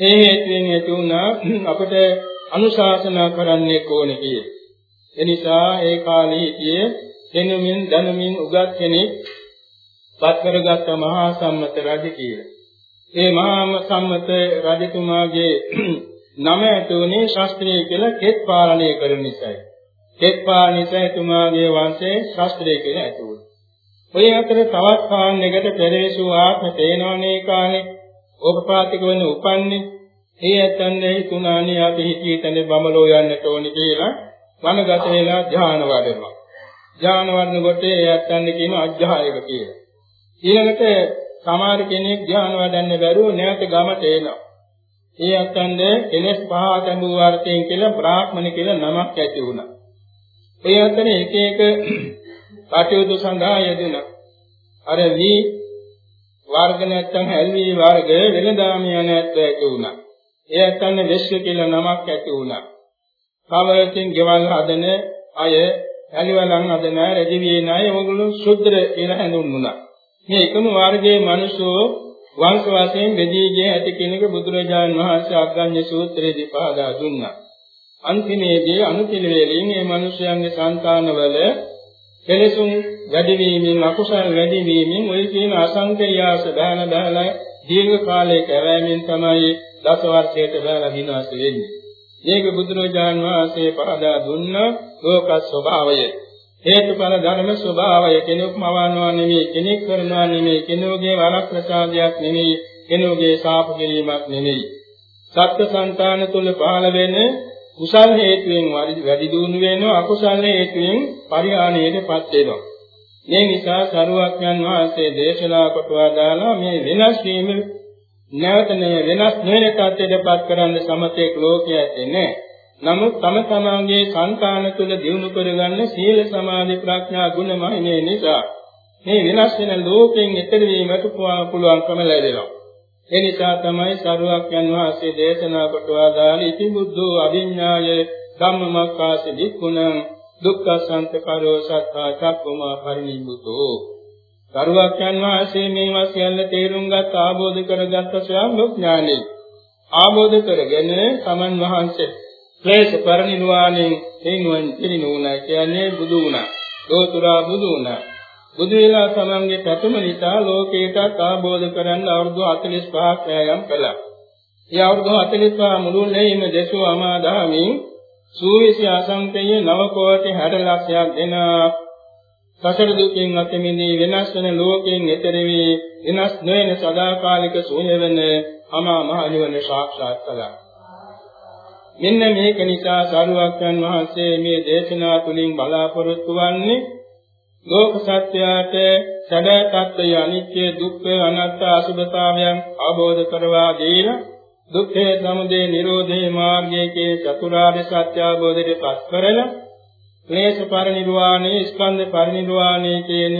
ඒ හේතුවෙන් ඇති වුණා අපිට අනුශාසනා කරන්නේ කොහොනේ කියලා. එනිසා ඒ කාලේ හිටියේ දෙනුමින් දනුමින් උගත් කෙනෙක් පත් කරගත්ත මහා සම්මත රජ කියලා. ඒ මහා සම්මත රජතුමාගේ නම ඇතුනේ ශාස්ත්‍රීය කියලා කෙත් පාලනය කරන නිසායි. කෙත් පාලනය එතුමාගේ වංශයේ ශාස්ත්‍රීය කියලා ඇතුළු. ඔය අතර තවත් කාණ්ඩයකට පෙරවිසු ආත්ම තේනවනේ කාලේ ඕපපාතික වෙන උපන්නේ. ඒ ඇත්තන්නේ තුනාණිය අපි හිතී තැන බමලෝ යන්නට ඕනි කියලා වනගත වෙලා ධ්‍යාන වඩනවා. ධ්‍යාන වඩන කොට ඒ ඇත්තන්නේ කියන අධ්‍යායක කියලා. ඊළඟට සමහර කෙනෙක් ධ්‍යාන වඩන්න බැරුව නැවත ගමට එනවා. ඒ අත්න්නේ කෙලස් පහ ගැඹුරු වර්තයෙන් කියලා බ්‍රාහ්මණ කියලා නමක් ඇති වුණා. ඒ අතරේ එක එක කටයුතු සඳහා යෙදුණා. අර වී වර්ග නැත්තම් හැල්වි වර්ග වෙනදාම යන ඇත්ත ඇති වුණා. ඒ අත්න්නේ වෙශ්‍ය කියලා නමක් ඇති වුණා. කවරකින් ගෙවල් හදන අය හැලිවලන් හදන රජවියේ ණය ඔයගොල්ලෝ ශුද්‍ර කියලා හඳුන්වුණා. මේ එකම වර්ගයේ මිනිසෝ වංශ වශයෙන් බෙදී ගිය ඇති කෙනෙකු බුදුරජාණන් වහන්සේ අග්ගඤ්ඤ සූත්‍රයේදී පහදා දුන්නා. අන්තිමේදී අනුපිළිවෙලින් මේ මිනිසයන්ගේ సంతානවල කෙලෙසුන් වැඩි වීමෙන් අකුසල් වැඩි වීමෙන් ඔය කියන අසංකේයාස බහන බහලා දීර්ඝ කාලයක ඇවෑමෙන් තමයි දස වර්ෂයට බහලා විනාශ වෙන්නේ. මේක බුදුරජාණන් වහන්සේ පහදා දුන්න ලෝක ස්වභාවය. හේතුඵල ධර්ම ස්වභාවය කෙනෙක් මවනවා නෙමෙයි කෙනෙක් කරනවා නෙමෙයි කෙනෙකුගේ වරක් ප්‍රසාදයක් නෙමෙයි කෙනෙකුගේ සාප කිරීමක් නෙමෙයි. සත්‍ය సంతාන තුල පහළ වෙන කුසල් හේතුවෙන් වැඩි දියුණු වෙනවා අකුසල් හේතුවෙන් පරිහානියටපත් වෙනවා. මේ නිසා සරුවක්යන් වහන්සේ දේශනා කොට වදාලා මේ වෙනස් වීම නැවත වෙනස් නොවන තත්ත්වයටපත් කරන්න සමතේක් ලෝකයේ ඇත්තේ නැහැ. නමුත් තම තමාගේ සංකාන තුළ දිනු කරගන්න සීල සමාධි ප්‍රඥා ගුණ මහිමේ නිසා මේ වෙනස් වෙන ලෝකයෙන් ඈතර වීමට පුළුවන්කම ලැබෙනවා. ඒ නිසා තමයි සරුවක්යන් වහන්සේ දේශනා කොට වදාළ ඉති බුද්ධෝ අභිඥාය ධම්මමක්ඛාසි වික්ඛුණං දුක්ඛසන්ත කරෝ සත්තා චක්කමා පරිනිබ්බුතෝ. සරුවක්යන් වහන්සේ මේ වශයෙන් තේරුම් ගත් ආબોධ කරගත් ස්වයං ඥානෙ ආબોධ කරගෙන සමන් වහන්සේ ක්ලේශ පරිනිර්වාණයෙන් හේනුවන් පිරිනුණා කියන්නේ බුදු වුණා. ලෝතුරා බුදු වුණා. බුදු වෙලා තමන්ගේ පැතුම නිසා ලෝකයට ආબોධ කරන්න අවුරුදු 45ක් වෑයම් කළා. ඒ අවුරුදු 45 මුළුල්ලේම දේශෝ අමාදාමින් සූවිසි අසංකේය නව කෝටි 60 ලක්ෂයක් දෙන සසර දුකින් අත මිදී වෙනස් වෙන ලෝකයෙන් එතර වී වෙනස් නොවන සදාකාලික ශූන්‍ය වෙන අමා මහ නිවන සාක්ෂාත් කළා. මෙන්න මේක නිසා සාරුවක්යන් වහන්සේ මේ දේශනා තුලින් බලාපොරොත්තු වන්නේ ලෝක සත්‍යයට සැබෑ තත්ත්වය අනිත්‍ය දුක්ඛ අනාත්ම අසුභතාවයන් අවබෝධ කරවා දීලා දුක්ඛේ සමුදය නිරෝධේ මාර්ගයේ චතුරාර්ය සත්‍ය අවබෝධයට පත් කරලා ක්ලේශ පරිනිර්වාණය ස්කන්ධ පරිනිර්වාණය කියන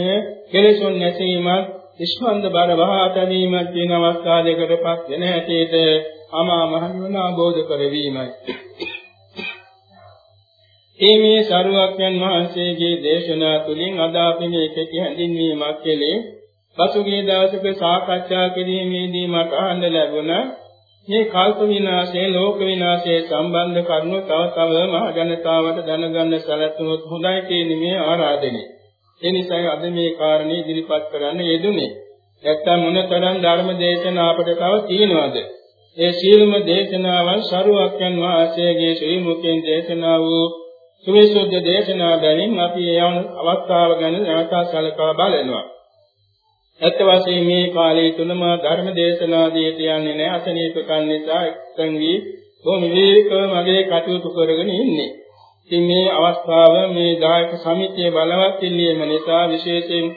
කෙලෙසුන් නැසීමත් ස්කන්ධ බල වහා තැබීමත් කියන අවස්ථා දෙකටපත් වෙන හැටියට අමා මහ නිවන අවබෝධ කරවීමයි. ඒ මේ සරුවක්යන් වහන්සේගේ දේශනා තුළින් අද අපි මේ කෙටි හැඳින්වීමක් කෙලේ පසුගිය දවසක සාකච්ඡා කිරීමේදී මට අහන්න ලැබුණා මේ කල්ප විනාශයේ ලෝක විනාශයේ සම්බන්ධ කරුණු තව තව මහ ජනතාවට දැනගන්න සැලසුනොත් හොඳයි කියන මේ ආරාධනය. ඒ නිසා අද මේ කාරණේ ඉදිරිපත් කරන්න යෙදුනේ. නැත්තම් මොනතරම් ධර්ම දේශනා අපට තව තියෙනවද? ඒ සීලම දේශනාවන් සරුවක්යන් වහන්සේගේ ශ්‍රී මුඛයෙන් දේශනා වූ සුවිසුද්ධ දේශනා බැවින් අපි ඒ අවස්ථාව ගැන නැවත සැලකා බලනවා. ඇත්ත වශයෙන්ම මේ කාලයේ තුනම ධර්ම දේශනාදී කියන්නේ නැහැ අසනීපකන් නිසා එක්තන් වී බොහොම විවේකව මගේ කටයුතු කරගෙන ඉන්නේ. ඉතින් මේ අවස්ථාව මේ දායක සමිතිය බලවත් ඉල්ලීම නිසා විශේෂයෙන්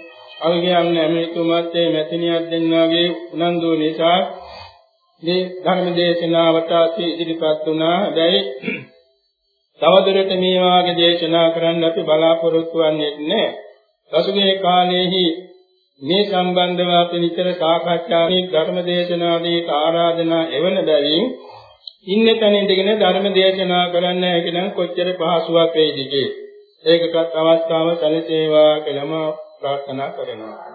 අවගයන් ඇමරිතුමත් මැතිනියක් දෙන්නාගේ උනන්දු නිසා මේ ධර්ම දේශනාවට අපි ඉදිරිපත් වුණා. හැබැයි තවදුරට මේ වාගේ දේශනා කරන්න අපි බලාපොරොත්තු වෙන්නේ නැහැ. පසුගිය කාලයේහි මේ සම්බන්ධව අපි නිතර සාකච්ඡා මේ ධර්ම දේශනාදී ආරාධනා එවන බැවින් ඉන්න තැන ඉඳගෙන ධර්ම දේශනා කරන්න හැකිනම් කොච්චර පහසුවක් වේද ඒකකත් අවස්ථාව සැලසේවා කියලාම ප්‍රාර්ථනා කරනවා.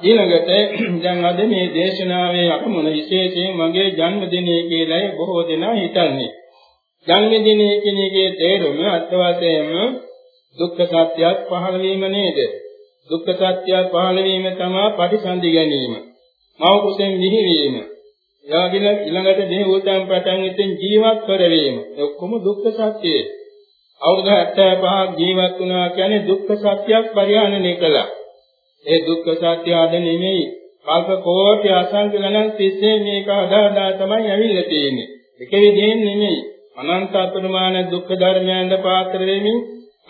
ඊළඟට දැන් අද මේ දේශනාවේ අරමුණ විශේෂයෙන් මගේ ජන්මදිනය කියලායි බොහෝ දෙනා හිතන්නේ. ජන්මදිනය කියන එකේ තේරුම අත්වශයෙන්ම දුක්ඛ සත්‍යයක් පහළ වීම නේද? දුක්ඛ සත්‍යයක් පහළ වීම තමයි පටිසන්ධි ගැනීම. මව කුසෙන් නිහිවීම. යාගින ඊළඟට දෙහි උතම් පටන් ඉතින් ජීවත් කරවීම. ඔක්කොම දුක්ඛ සත්‍යය. අවුරුදු 75ක් ජීවත් වුණා කියන්නේ දුක්ඛ සත්‍යයක් පරිහරණය කළා. ඒ දුක්ඛ සත්‍ය ආද නෙමෙයි කල්ප කෝටි අසංඛ ගණන් තිස්සේ මේක අදාදා තමයි ඇවිල්ලා තියෙන්නේ. එක විදිහෙන් නෙමෙයි. අනන්ත අපරිමාණ දුක්ඛ ධර්මයන්ට පාත්‍ර වෙමින්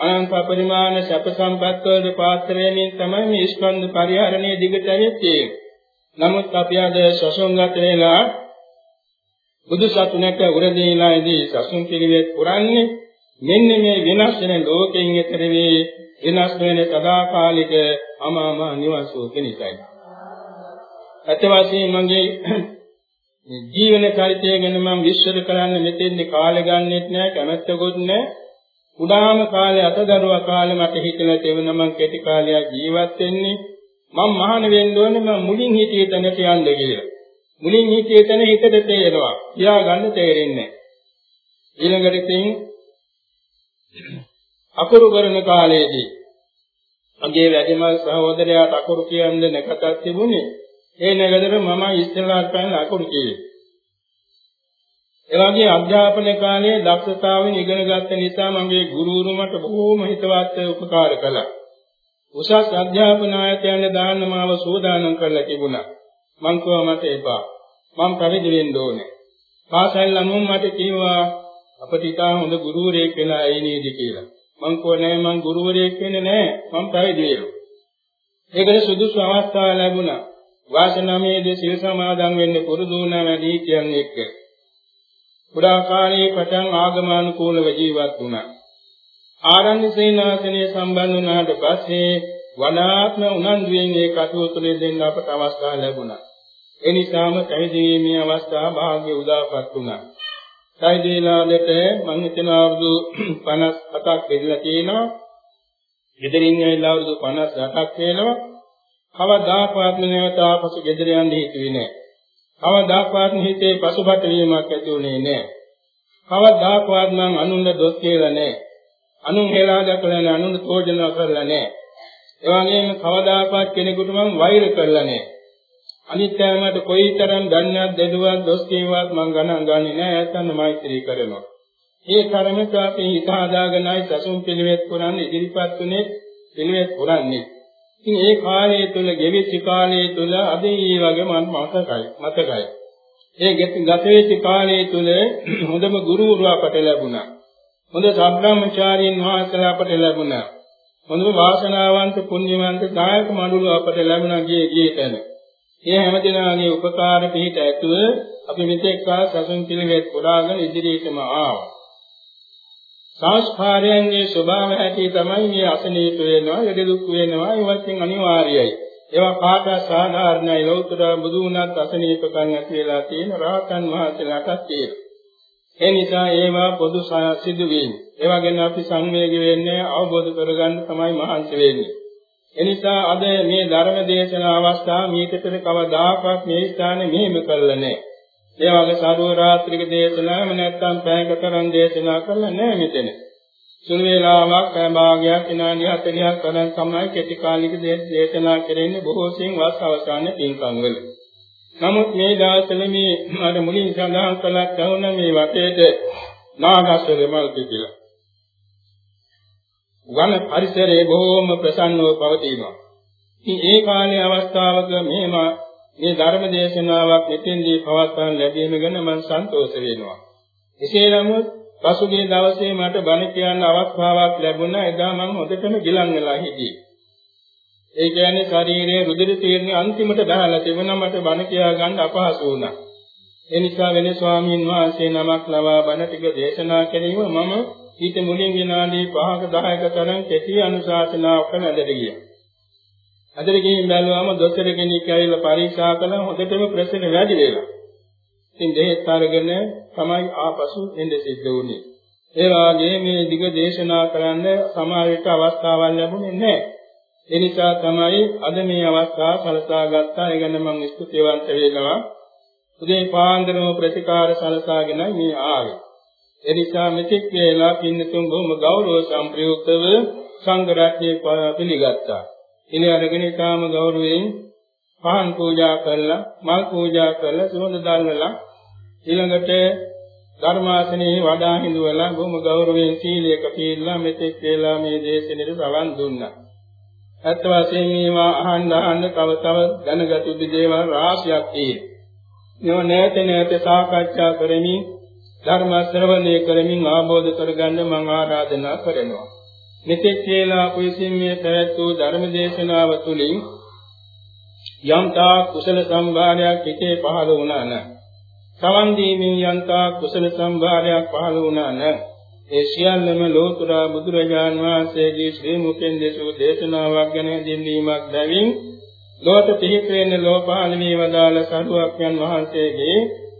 අනන්ත අපරිමාණ සැප සම්පත් වලට පාත්‍ර වෙමින් තමයි මේ ස්කන්ධ පරිහරණය දිගට ඇවිත් නමුත් අපි අද සසුන්ගත වෙලා බුදු සසුනක උරදීලාදී සසුන් පිළිවෙත් පුරන්නේ මෙන්න මේ වෙනස් වෙන ලෝකයෙන් ඈතර වේ වෙනස් වෙන සදාකාලික අමාම නිවන් සුව කෙනිසයි. ඇත්ත වශයෙන්ම මගේ ජීවන චරිතය ගැන මම විශ්වාස කරන්න මෙතෙන්දි කාලය ගන්නෙත් නෑ කැමැත්තකුත් නෑ. උදාම කාලේ අතදරුවා කාලේ මට හිතලා තෙවන මම කෙටි කාලයක් ජීවත් වෙන්නේ මම මහාන වෙන්න ඕනේ මම මුලින් හිතියේ තැනට යන්න කියලා. මුලින් හිතියේ තැන හිතට තේරෙනවා. කියා ගන්න තේරෙන්නේ නැහැ. ඊළඟට ඉතින් අකුරු කරන කාලයේදී මගේ වැඩිමල් සහෝදරයාට අකුරු කියන්න නැකතක් තිබුණේ. ඒ නැගදර මම ඉස්සෙල්ලාට පයින් අකුරු කියේ. ඒ වගේ අධ්‍යාපන කාලයේ දක්ෂතාවෙන් ඉගෙන ගත්ත නිසා මගේ ගුරුවරු මට බොහෝම හිතවත් උපකාර කළා. උසස් අධ්‍යාපන ආයතනය දාන්න මාව සූදානම් කරලා තිබුණා. මං කිව්වා මට එපා. මං පැවිදි වෙන්න ඕනේ. පාසල් ළමුන් මට කිව්වා අපිට ඉතා හොඳ ගුරුවරයෙක් වෙලා ඇයි නේද කියලා. මං කිව්වා නෑ මං ගුරුවරයෙක් වෙන්නේ නෑ. මං පැවිදි වෙනවා. ඒකට සුදුසු අවස්ථාව ලැබුණා. වාසනාමයේදී සිල් සමාදන් වෙන්න පුරුදු වුණා වැඩි කියන්නේ එක්ක. පුරා කාලයේ පටන් ආගමනුකූලව ජීවත් වුණා. ආරණ්‍ය සේනාසනයේ සම්බන්ධ වුණාට පස්සේ වඩාත්ම උනන්දුවෙන් ඒ කටයුතු දෙන්න අපට අවස්ථාව ලැබුණා. ඒ නිසාම පැවිදීමේ අවස්ථාව භාග්‍ය උදාපත් වුණා. පැවිදිලාලට මම හිතන අවුරුදු 57ක් වෙලා තියෙනවා. ගෙදරින් ඇවිල්ලා අවුරුදු 58ක් වෙනවා. කවදාකවත් නැවත ආපසු ගෙදර යන්න හිතුවේ නැහැ. කවදාකවත් හිතේ පසුබට වීමක් ඇති වුණේ නැහැ. කවදාකවත් මං අනුන්ව දොස් කියලා නැහැ. අනුන් හෙලා දැකලා නැහැ අනුන් තෝජන කරලා නැහැ. ඒ වගේම කවදාකවත් කෙනෙකුට මම වෛර කරලා නැහැ. අනිත්‍යමයට කොයිතරම් දන්නක් දෙදුවක් දොස් කියවත් මම ගණන් ගන්නේ නැහැ ඇත්තම මෛත්‍රී කරනවා. ඒ තරමට අපි හිත හදාගෙනයි සසුන් පිළිවෙත් පුරන්නේ ඉදිරිපත් උනේ පිළිවෙත් පුරන්නේ. ඉතින් ඒ කාලය තුල ගෙවිච්ච කාලය තුල අද ඊ වගේ මම මතකයි මතකයි. ඒ ගත වෙච්ච කාලය තුල හොඳම ගුරුවරු අපට ලැබුණා. හොඳ සම්බ්‍රාහ්මචාරීන් වහන්සේලා අපට ලැබුණා. හොඳම වාසනාවන්ත පුණ්‍යවන්ත දායක මඬුළු අපට ලැබුණා ගියේ ගියේ තැන. මේ හැමදෙනාගේ උපකාර පිහිට ඇතුව අපි මෙතෙක් කාල සසුන් පිළිවෙත් පුරාගෙන ඉදිරියටම ආවා. සංස්කාරයන්ගේ ස්වභාවය ඇති තමයි මේ අසනීප වෙනවා, යඩ දුක් වෙනවා, ඒවත් අනිවාර්යයි. ඒවා කාටවත් සාධාරණයි ලෞතර බුදු වුණත් අසනීපකම් ඇති වෙලා තියෙන රහතන් වහන්සේලාටත් තියෙනවා. ඒ නිසා ඒවා පොදු සිදුවීම්. ඒවා ගැන අපි සංවේග වෙන්නේ අවබෝධ කරගන්න තමයි මහන්සි වෙන්නේ. ඒ නිසා අද මේ ධර්ම දේශනා අවස්ථාව මේකට කවදාකවත් මේ ස්ථානේ මෙහෙම කරලා නැහැ. ඒ වගේ සාරව රාත්‍රික දේශනාම නැත්තම් පැයකතරම් දේශනා කරලා නැහැ මෙතන. සුළු වේලාවක් පැය භාගයක් විනාඩි 40ක් තරම් තමයි කෙටි කාලික දේශනා කරන්නේ බොහෝ සෙයින් වස් අවසානයේ පින්කම් වල. නමුත් මේ දවස්වල මේ අර මුලින් සඳහන් කළා කවුන මේ වටේට නාගස්සර මල් පිටිලා. වන පරිසරයේ බොහොම ප්‍රසන්නව පවතිනවා. ඉතින් ඒ කාලේ අවස්ථාවක මෙහෙම මේ ධර්ම දේශනාවක් මෙතෙන්දී පවත්වන්න ලැබීම ගැන මම සන්තෝෂ වෙනවා. එසේ නමුත් පසුගිය දවසේ මට බණ කියන්න අවස්ථාවක් ලැබුණා. එදා මම හොඳටම ගිලන් වෙලා හිටියේ. ඒ කියන්නේ ශරීරයේ රුධිර තීරණය අන්තිමට බහලා තිබුණා මට බණ කියා ගන්න අපහසු වුණා. ඒ නිසා වෙන ස්වාමීන් වහන්සේ නමක් ලවා බණ ටික දේශනා කිරීම මම ඊට මුලින් විනාඩි 5ක 10ක තරම් කෙටි අනුශාසනාවක් නැදට ගියා. අදට ගිහින් බැලුවාම දොස්තර කෙනෙක් ඇවිල්ලා පරීක්ෂා කළා හොඳටම ප්‍රශ්න වැඩි වෙලා. ඉතින් දෙහෙත් අරගෙන තමයි ආපසු එන්න සිද්ධ වුනේ. ඒ වාගේ මේ දිග දේශනා කරන්න සමාජයට අවස්ථාවක් ලැබුණේ නැහැ. ඒ නිසා තමයි අද මේ අවස්ථාව සලසා ගත්තා. ඒ ගැන මම ස්තුතිවන්ත වෙනවා. උදේ පාන්දරම ප්‍රතිකාර සලසාගෙන මේ ආවේ. ඒ නිසා මෙතෙක් වේලා පින්නතුන් බොහොම ගෞරව සම්ප්‍රයුක්තව සංඝ රත්නයේ පිළිගත්තා. ඉනේ අරගෙන ඊටාම ගෞරවයෙන් පහන් පූජා කරලා මල් පූජා කරලා සුවඳ දැල්වලා ඊළඟට ධර්මාසනේ වඩා හිඳුවලා බොහොම ගෞරවයෙන් සීලයක පිළිලා මෙතෙක් වේලා මේ දේශනෙට සවන් දුන්නා. ඇත්ත වශයෙන්ම මේවා අහන්න අහන්න තව තව දැනගත යුතු දේවල් රාශියක් තියෙනවා. මේවා නැවත නැවත සාකච්ඡා කරමින් ධර්ම ශ්‍රවණය කරමින් ආબોධ කරගන්න මම ආරාධනා කරනවා. මෙතෙක් වේලා කුසින් මේ පැවැත් වූ ධර්ම දේශනාව තුළින් යම් තා කුසල සම්භාරයක් හිතේ පහළ වුණා නම් සවන් දීමින් යම් තා කුසල සම්භාරයක් පහළ වුණා නම් ඒ සියල්ලම ලෝතුරා බුදුරජාන් වහන්සේගේ ශ්‍රී මුඛෙන් දෙසූ දේශනාවක් ගැන හැඳින්වීමක් බැවින් ලෝක පිහිටෙන ලෝපාලමේ වදාළ සරුවක්යන් වහන්සේගේ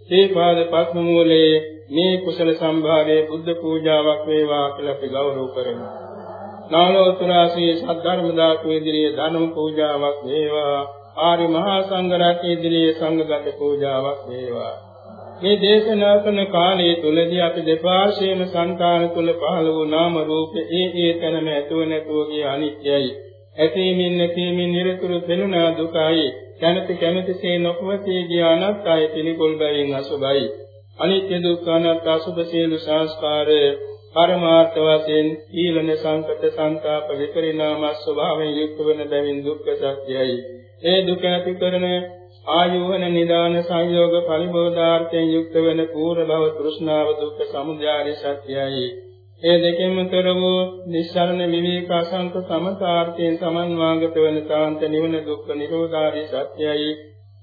තේපාද පත්ම මූලයේ මේ කුසල සම්භාරයේ බුද්ධ පූජාවක් වේවා කියලා අපි ගෞරව කරනවා. නාලෝතුරාසී සද්ධර්ම දාතු ඉදිරියේ ධර්ම පූජාවක් වේවා. ආරි මහා සංඝ රත්නයේ ඉදිරියේ සංඝගත පූජාවක් වේවා. මේ දේශනා කරන කාලයේ තුලදී අපි දෙපාර්ශ්වයේම සංකාන තුල පහළ වූ නාම රූප ඒ ඒ තැනම ඇතුව නැතුව ගිය අනිත්‍යයි. ඇතීමින් නැතිමින් නිරතුරු පෙනුනා දුකයි. කැමැති කැමැතිසේ නොපවතී ගිය අනත්තයි පිළිකුල් බැවින් අසුභයි. අනිත්‍ය දුක්ඛ අනාත්ම අසුභ සියලු සංස්කාර පරමාර්ථ වශයෙන් ඊළන සංකත සංතාප විපරිණාම ස්වභාවයෙන් යුක්ත වන බැවින් දුක්ඛ සත්‍යයි. ඒ දුක ඇති කරන ආයෝහන නිදාන සංයෝග පරිබෝධාර්ථයෙන් යුක්ත වෙන පූර්ව භව තෘෂ්ණාව දුක්ඛ සමුදය සත්‍යයි. ඒ දෙකෙන්ම තොර වූ නිස්සරණ විවේක අසංක සමතාර්ථයෙන් සමන්වාගත වන සාන්ත නිවන දුක්ඛ නිරෝධාරී සත්‍යයි.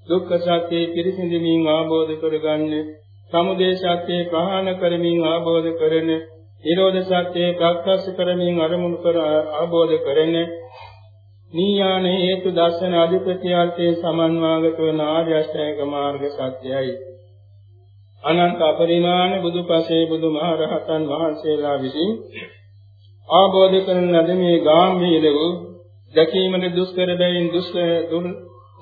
දුක්ඛ සත්‍යය පිරිසිඳමින් ආબોධ කරගන්නේ සමුදය සත්‍යය ප්‍රහාණ කරමින් ආબોධ කරන නිරෝධ සත්‍යය ප්‍රත්‍යක්ෂ කරමින් අරමුණු කර ආબોධ කරන නීයාන හේතු දර්ශන අධිපත්‍යාර්ථයේ සමන්වාගත වන ආර්ය අෂ්ටාංග මාර්ග සත්‍යයයි. අනන්ත අපරිමාණ බුදුපසේ බුදුමහරහතන් වහන්සේලා විසින් ආબોධ කරන ලද මේ ගාම්භීර වූ දැකීමේ දුෂ්කර බැවින් දුෂ්කර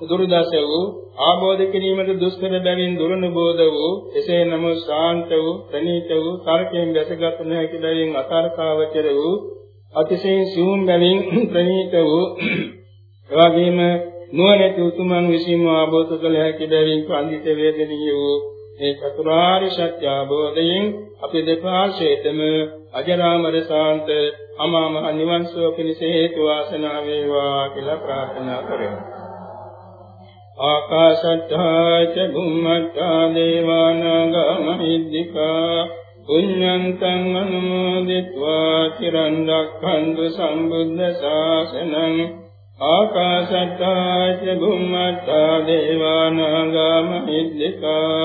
දුර්දශ වූ ආબોධ කිරීමට දුෂ්කර බැවින් දුරනුබෝධ වූ එසේ නම ශාන්ත වූ ප්‍රණීත වූ තර්කයෙන් දැසගත නොහැකි බැවින් අතර්කාවචර වූ අතිශයින් සියුම් බැවින් ප්‍රණීත වූ එවැගේම නුවණැති උතුමන් විසින්ම ආબોධ කළ හැකි බැවින් පඬිත වේදනීය වූ මේ චතුරාර්ය සත්‍ය අවබෝධයෙන් අපි දෙපාර්ශ්වයටම අජරාමර සාන්ත අමා මහ නිවන් සුව පිණිස හේතු වාසනා වේවා කියලා ප්‍රාර්ථනා කරමු. ආකාශට්ඨා ච බුම්මට්ඨා දේවානාගා මහිද්దికා පුඤ්ඤන්තං අනුමෝදිत्वा චිරන් රක්ඛන්තු සම්බුද්ධ ශාසනං ආකාශට්ඨා ච බුම්මට්ඨා දේවානාගා මහිද්దికා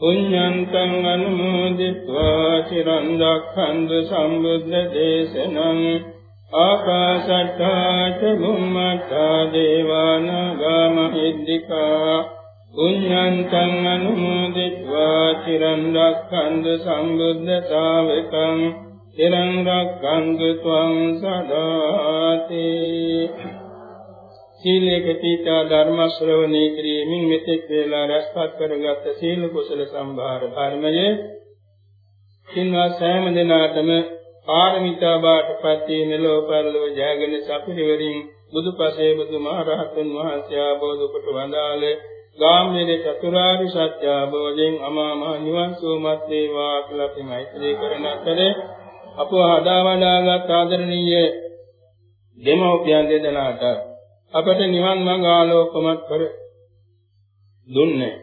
පුඤ්ඤන්තං අනුමෝදිत्वा චිරන් රක්ඛන්තු සම්බුද්ධ දේශනං ආකාශට්ටා ච බුම්මට්ටා දේවානාගාම ඉද්దికා පුඤ්ඤන්තං අනුමෝදිත्वा চিරන් රක්ඛන්ද සම්බුද්ධ ශාවකං চিරන් රක්ඛන්ද ත්වං සදාති සීලේකීත ධර්ම ශ්‍රවණේ ක්‍රීමින් මෙතෙක් වේලා රැස්පත් කරගත් සීල කුසල සම්භාර ධර්මයේ සින්වා සෑම දිනාටම පාරමිතා බාටපත් වී මෙලොව පරලොව ජයගෙන සපිරිවරින් බුදුපසේ බුදුමහරහතන් වහන්සේ ආબોධ කොට වදාළේ ගාම්‍යයේ චතුරාර්ය සත්‍ය අවබෝධයෙන් අමා මහ නිවන් සුවමත් වේවා කියලා අපි මෛත්‍රී කරන අතරේ අපව හදාවදාගත් ආදරණීය දෙමව්පියන් දෙදෙනාට අපට නිවන් මඟ ආලෝකමත් කර දුන්නේ.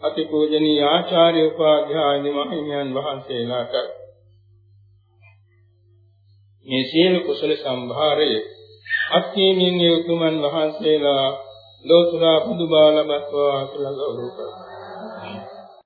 අති පූජනීය ආචාර්ය උපාධ්‍යාය මහිමියන් වහන්සේලාට මේ සියලු කුසල සම්භාරය අත්‍යමින් උතුමන් වහන්සේලා ලෝතුරා බුදුබාලමත්වා කියලා ගෞරව කරනවා.